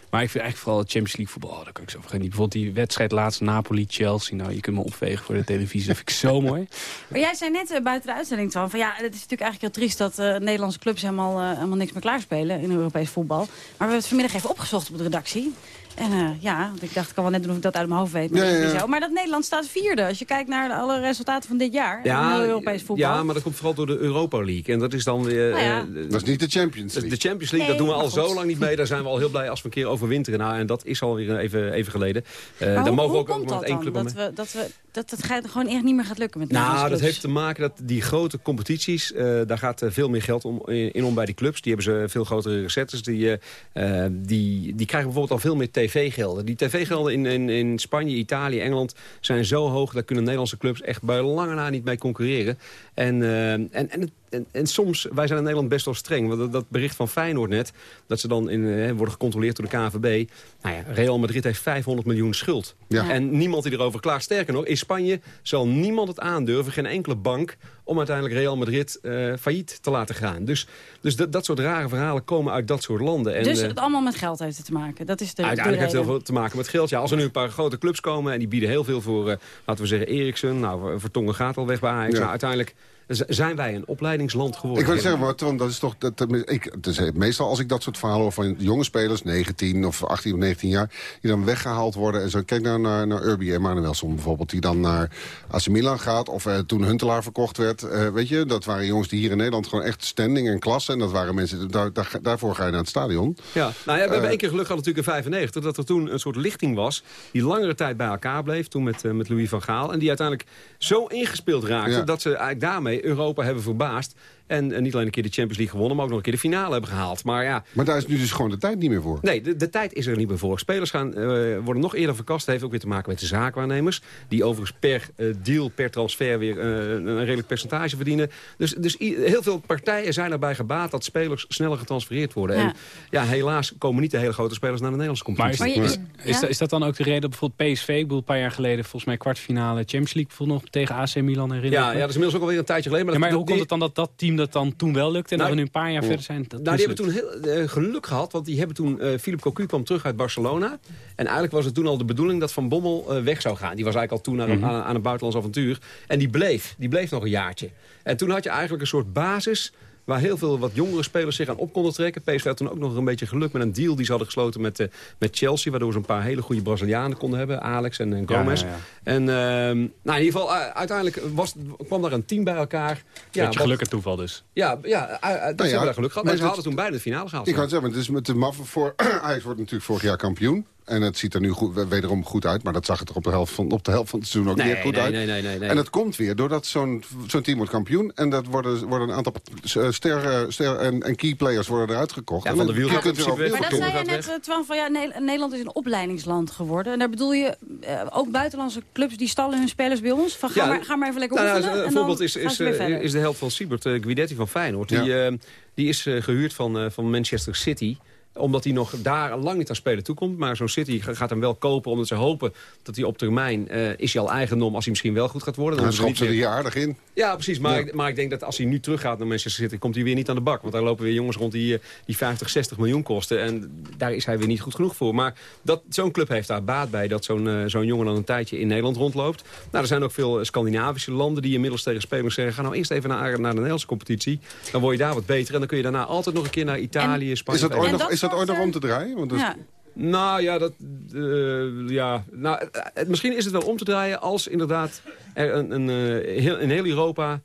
Maar ik vind eigenlijk vooral het Champions League voetbal, oh, daar kan ik zo van genieten. Bijvoorbeeld die wedstrijd laatst Napoli-Chelsea. Nou, je kunt me opvegen voor de televisie. Dat vind ik zo mooi. Maar jij zei net eh, buiten de uitzending, Twan, van ja, het is natuurlijk eigenlijk heel triest dat eh, Nederlandse clubs helemaal, eh, helemaal niks meer klaarspelen in Europees voetbal. Maar we hebben het vanmiddag even opgezocht op de redactie. En eh, ja, want ik dacht, ik kan wel net doen of ik dat uit mijn hoofd weet. Maar, Ja, ja, ja. maar dat Nederland staat vierde. Als je kijkt naar de- alle resultaten van dit jaar. in Ja, Europees voetbal. ja, maar dat komt vooral door de Europa League. En dat is dan weer... Nou ja. eh, Dat is niet de Champions de League. Champions League, Nee, dat doen we al goed. zo lang niet mee. Daar zijn we al heel blij als we een keer overwinteren. Nou, en dat is alweer even, even geleden. Eh Maar dan hoe, mogen we ook, ook komt nog dat één club Dat, we, dat, we, dat het gaat gewoon echt niet meer gaat lukken met Nou, dat heeft te maken dat die grote competities, eh, daar gaat eh, veel meer geld om, in, in om bij die clubs. Die hebben ze veel grotere recettes. Die, eh, eh, die, die krijgen bijvoorbeeld al veel meer tv-gelden. Die tv-gelden in, in, in Spanje, Italië, Engeland zijn zo hoog... daar kunnen Nederlandse clubs echt bij lange na niet mee concurreren. En, eh, en, en, het- en, en soms, wij zijn in Nederland best wel streng. Want dat, dat bericht van Feyenoord net, dat ze dan in, eh, worden gecontroleerd door de KNVB. Nou ja, Real Madrid heeft 500 miljoen schuld. Ja. En niemand die erover klaagt. Sterker nog, in Spanje zal niemand het aandurven, geen enkele bank... om uiteindelijk Real Madrid eh, failliet te laten gaan. Dus, dus dat, dat soort rare verhalen komen uit dat soort landen. En, dus eh, het allemaal met geld heeft het te maken. Dat is de, Uiteindelijk de heeft het heel veel te maken met geld. Ja, als er nu een paar grote clubs komen en die bieden heel veel voor, eh, laten we zeggen, Eriksen. Nou, Vertongen gaat al weg bij Ajax. Ja. Nou, uiteindelijk zijn wij een opleidingsland geworden. Ik wil zeggen, maar Ton, dat is toch... Dat, ik, eh, meestal als ik dat soort verhalen hoor van jonge spelers... 19 of 18 of 19 jaar, die dan weggehaald worden. En zo, kijk nou naar, naar Urbi Emanuelson bijvoorbeeld... die dan naar AC Milan gaat. Of eh, toen Huntelaar verkocht werd. eh, weet je, dat waren jongens die hier in Nederland gewoon echt standing en klasse... en dat waren mensen, daar, daar, daarvoor ga je naar het stadion. Ja, nou ja, we hebben één keer geluk gehad natuurlijk in 95... dat er toen een soort lichting was die langere tijd bij elkaar bleef... toen met, met Louis van Gaal. En die uiteindelijk zo ingespeeld raakte... Ja. dat ze eigenlijk daarmee Europa hebben verbaasd. En, eh, niet alleen een keer de Champions League gewonnen... maar ook nog een keer de finale hebben gehaald. Maar ja, Maar daar is nu dus gewoon de tijd niet meer voor. Nee, de, de tijd is er niet meer voor. Spelers gaan, eh, worden nog eerder verkast. Dat heeft ook weer te maken met de zaakwaarnemers. Die overigens per eh, deal, per transfer weer eh, een redelijk percentage verdienen. Dus, dus heel veel partijen zijn erbij gebaat dat spelers sneller getransfereerd worden. Ja. En ja, helaas komen niet de hele grote spelers naar de Nederlandse Maar is, competitie. Maar is, is dat dan ook de reden dat bijvoorbeeld PSV... ik bedoel, een paar jaar geleden volgens mij kwartfinale Champions League... bijvoorbeeld nog tegen AC Milan herinner ja, ja, dat is inmiddels ook alweer een tijdje geleden. Ja, Maar, maar dat- hoe die- komt het dan dat dat team dat dan toen wel lukte... en Nou, dat we nu een paar jaar verder zijn? Dat Nou, die hebben toen heel eh, geluk gehad, want die hebben toen... eh Philip Cocu kwam terug uit Barcelona. En eigenlijk was het toen al de bedoeling dat Van Bommel eh, weg zou gaan. Die was eigenlijk al toen aan, Mhm. aan, aan een buitenlands avontuur. En die bleef. Die bleef nog een jaartje. En toen had je eigenlijk een soort basis waar heel veel wat jongere spelers zich aan op konden trekken. PSV had toen ook nog een beetje geluk met een deal die ze hadden gesloten met, eh, met Chelsea... waardoor ze een paar hele goede Brazilianen konden hebben. Alex en, en Gomez. Ja, ja, ja. En ehm, nou, in ieder geval, eh, uiteindelijk was, kwam daar een team bij elkaar. Ja, wat- geluk en toeval dus. Ja, ja, eh, dat Nou hebben daar geluk gehad. maar ze hadden toen bijna de finale gehaald. Ik kan het zeggen, het is met de maffe voor... Ajax wordt natuurlijk vorig jaar kampioen. En het ziet er nu goed, wederom goed uit. Maar dat zag het er op de helft van, op de helft van het seizoen ook Nee, niet goed nee, uit. nee, nee, nee, nee. En dat komt weer doordat zo'n zo'n team wordt kampioen. En dat worden, worden een aantal ster, ster en, en key players worden eruit gekocht. Ja, En Van dan- Wiel Maar dat zei je net, eh, Twan, van ja, Ne- Nederland is een opleidingsland geworden. En daar bedoel je eh, ook buitenlandse clubs die stallen hun spelers bij ons? Van, ga, Ja, maar, ga maar even lekker Nou, nou, oefenen. een voorbeeld is, is, eh, is de helft van Siebert, eh, Guidetti van Feyenoord. Die, eh, die is eh, gehuurd van, eh, van Manchester City omdat hij nog daar lang niet aan spelen toekomt. Maar zo'n City ga- gaat hem wel kopen omdat ze hopen dat hij op termijn... eh, is hij al eigendom als hij misschien wel goed gaat worden. Dan Dan schopt ze er hier aardig in. Ja, precies. Maar, Ja. Ik, maar ik denk dat als hij nu teruggaat naar Manchester City... komt hij weer niet aan de bak. Want daar lopen weer jongens rond die, eh, die 50, 60 miljoen kosten. En daar is hij weer niet goed genoeg voor. Maar dat- zo'n club heeft daar baat bij dat zo'n eh, zo'n jongen dan een tijdje in Nederland rondloopt. Nou, er zijn ook veel Scandinavische landen die inmiddels tegen spelers zeggen... ga nou eerst even naar, naar de Nederlandse competitie. Dan word je daar wat beter. En dan kun je daarna altijd nog een keer naar Italië, Spanje... Is dat ooit En nog, dat is dat ooit nog om te draaien? Want dat is- Ja. Nou ja, dat, eh, ja. Nou, eh, misschien is het wel om te draaien als inderdaad er een, een, eh, heel, in heel Europa...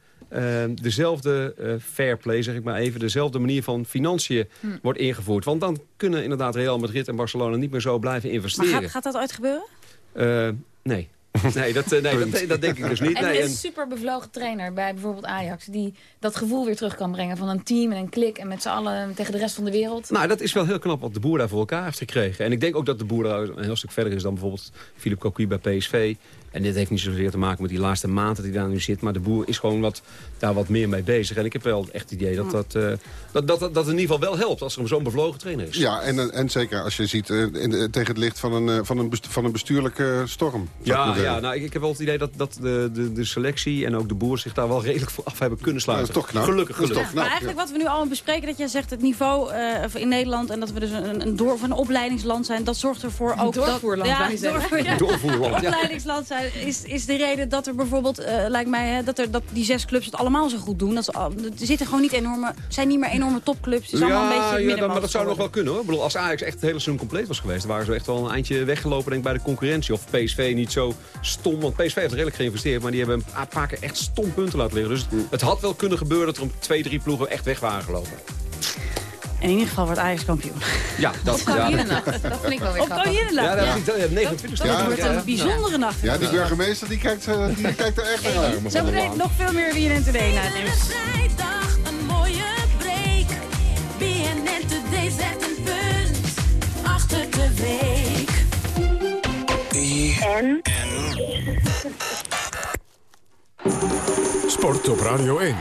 dezelfde eh, fair play, zeg ik maar even, dezelfde manier van financiën Hm. wordt ingevoerd. Want dan kunnen inderdaad Real Madrid en Barcelona niet meer zo blijven Maar investeren. gaat, gaat dat ooit gebeuren? Eh, nee. Nee, dat, eh, nee dat, dat denk ik dus niet. En Nee, een en- super bevlogen trainer bij bijvoorbeeld Ajax... die dat gevoel weer terug kan brengen van een team en een klik... en met z'n allen tegen de rest van de wereld. Nou, dat is wel heel knap wat de boer daar voor elkaar heeft gekregen. En ik denk ook dat de boer daar een heel stuk verder is dan bijvoorbeeld Philip Cocu bij PSV. En dit heeft niet zozeer te maken met die laatste maand dat hij daar nu zit. Maar de boer is gewoon wat, daar wat meer mee bezig. En ik heb wel echt het idee dat dat, eh, dat, dat, dat, dat in ieder geval wel helpt als er zo'n bevlogen trainer is. Ja, en, en zeker als je ziet eh, in tegen het licht van een, eh, van een, bestu- van een bestuurlijke storm. Ja. Ja nou, ik, ik heb wel het idee dat, dat de, de, de selectie en ook de boer zich daar wel redelijk voor af hebben kunnen sluiten. Dat is toch knap. Gelukkig, gelukkig. toch maar eigenlijk wat we nu allemaal bespreken, dat jij zegt het niveau eh, in Nederland en dat we dus een, een, door, een opleidingsland zijn, dat zorgt ervoor ook doorvoerland, dat, doorvoer- ja, Doorvoerland, ja. opleidingsland zijn is, is de reden dat er bijvoorbeeld, eh, lijkt mij, hè, dat, er, dat die zes clubs het allemaal zo goed doen. Dat ze, er zitten gewoon niet enorme, zijn niet meer enorme topclubs. Het is allemaal een beetje ja, dan, maar dat zou nog wel kunnen hoor. Ik bedoel, als Ajax echt het hele seizoen compleet was geweest... dan waren ze echt wel een eindje weggelopen denk ik, bij de concurrentie. Of PSV niet zo stom, want PSV heeft redelijk geïnvesteerd... maar die hebben een paar keer echt stom punten laten liggen. Dus het had wel kunnen gebeuren dat er om twee, drie ploegen echt weg waren gelopen. In ieder geval wordt Ajax kampioen. Ja, dat... Op Koninginnenacht. Dat vind ik wel weer Op grappig. Koninginnedag, Ja, dat ja. is niet- ja, 29 Dat Ja, wordt ja, ja. een bijzondere nacht. Ja, die burgemeester die kijkt, eh, die kijkt er echt naar uit. Zo meteen nog veel meer wie in Today na het nieuws. Vrijdag een mooie break. BNN Today zet een punt achter de week. En? Sport op Radio 1.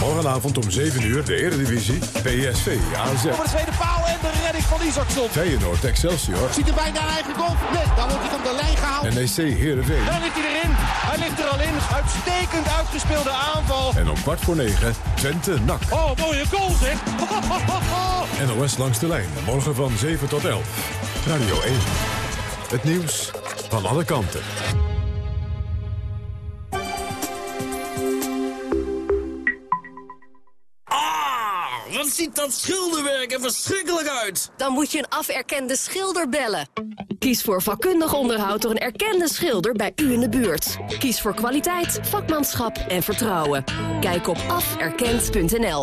Morgenavond om 7 uur de Eredivisie. PSV AZ. Voor de tweede paal en de redding van Isaacson. Feyenoord Excelsior. Ziet er bijna een eigen goal. Nee, dan wordt hij van de lijn gehaald. NEC Heerenveen. Dan ligt hij erin. Hij ligt er al in. Uitstekend uitgespeelde aanval. En om kwart voor negen Twente NAC. Oh, mooie goal zeg. NOS langs de lijn. Morgen van 7 tot 11. Radio 1. Het nieuws van alle kanten. Ah, wat ziet dat schilderwerk er verschrikkelijk uit? Dan moet je een aferkende schilder bellen. Kies voor vakkundig onderhoud door een erkende schilder bij u in de buurt. Kies voor kwaliteit, vakmanschap en vertrouwen. Kijk op aferkend.nl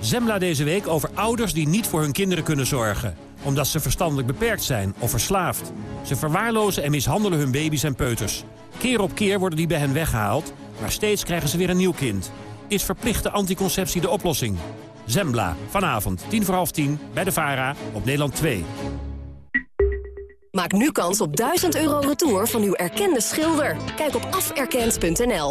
Zemla deze week over ouders die niet voor hun kinderen kunnen zorgen omdat ze verstandelijk beperkt zijn of verslaafd. Ze verwaarlozen en mishandelen hun baby's en peuters. Keer op keer worden die bij hen weggehaald, maar steeds krijgen ze weer een nieuw kind. Is verplichte anticonceptie de oplossing? Zembla, vanavond, tien voor half tien, bij de VARA, op Nederland 2. Maak nu kans op 1000 euro retour van uw erkende schilder. Kijk op aferkend.nl.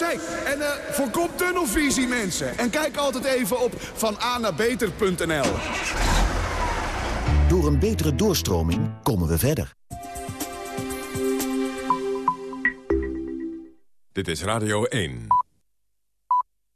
En uh, voorkom tunnelvisie mensen. En kijk altijd even op vananabeter.nl. Door een betere doorstroming komen we verder. Dit is Radio 1.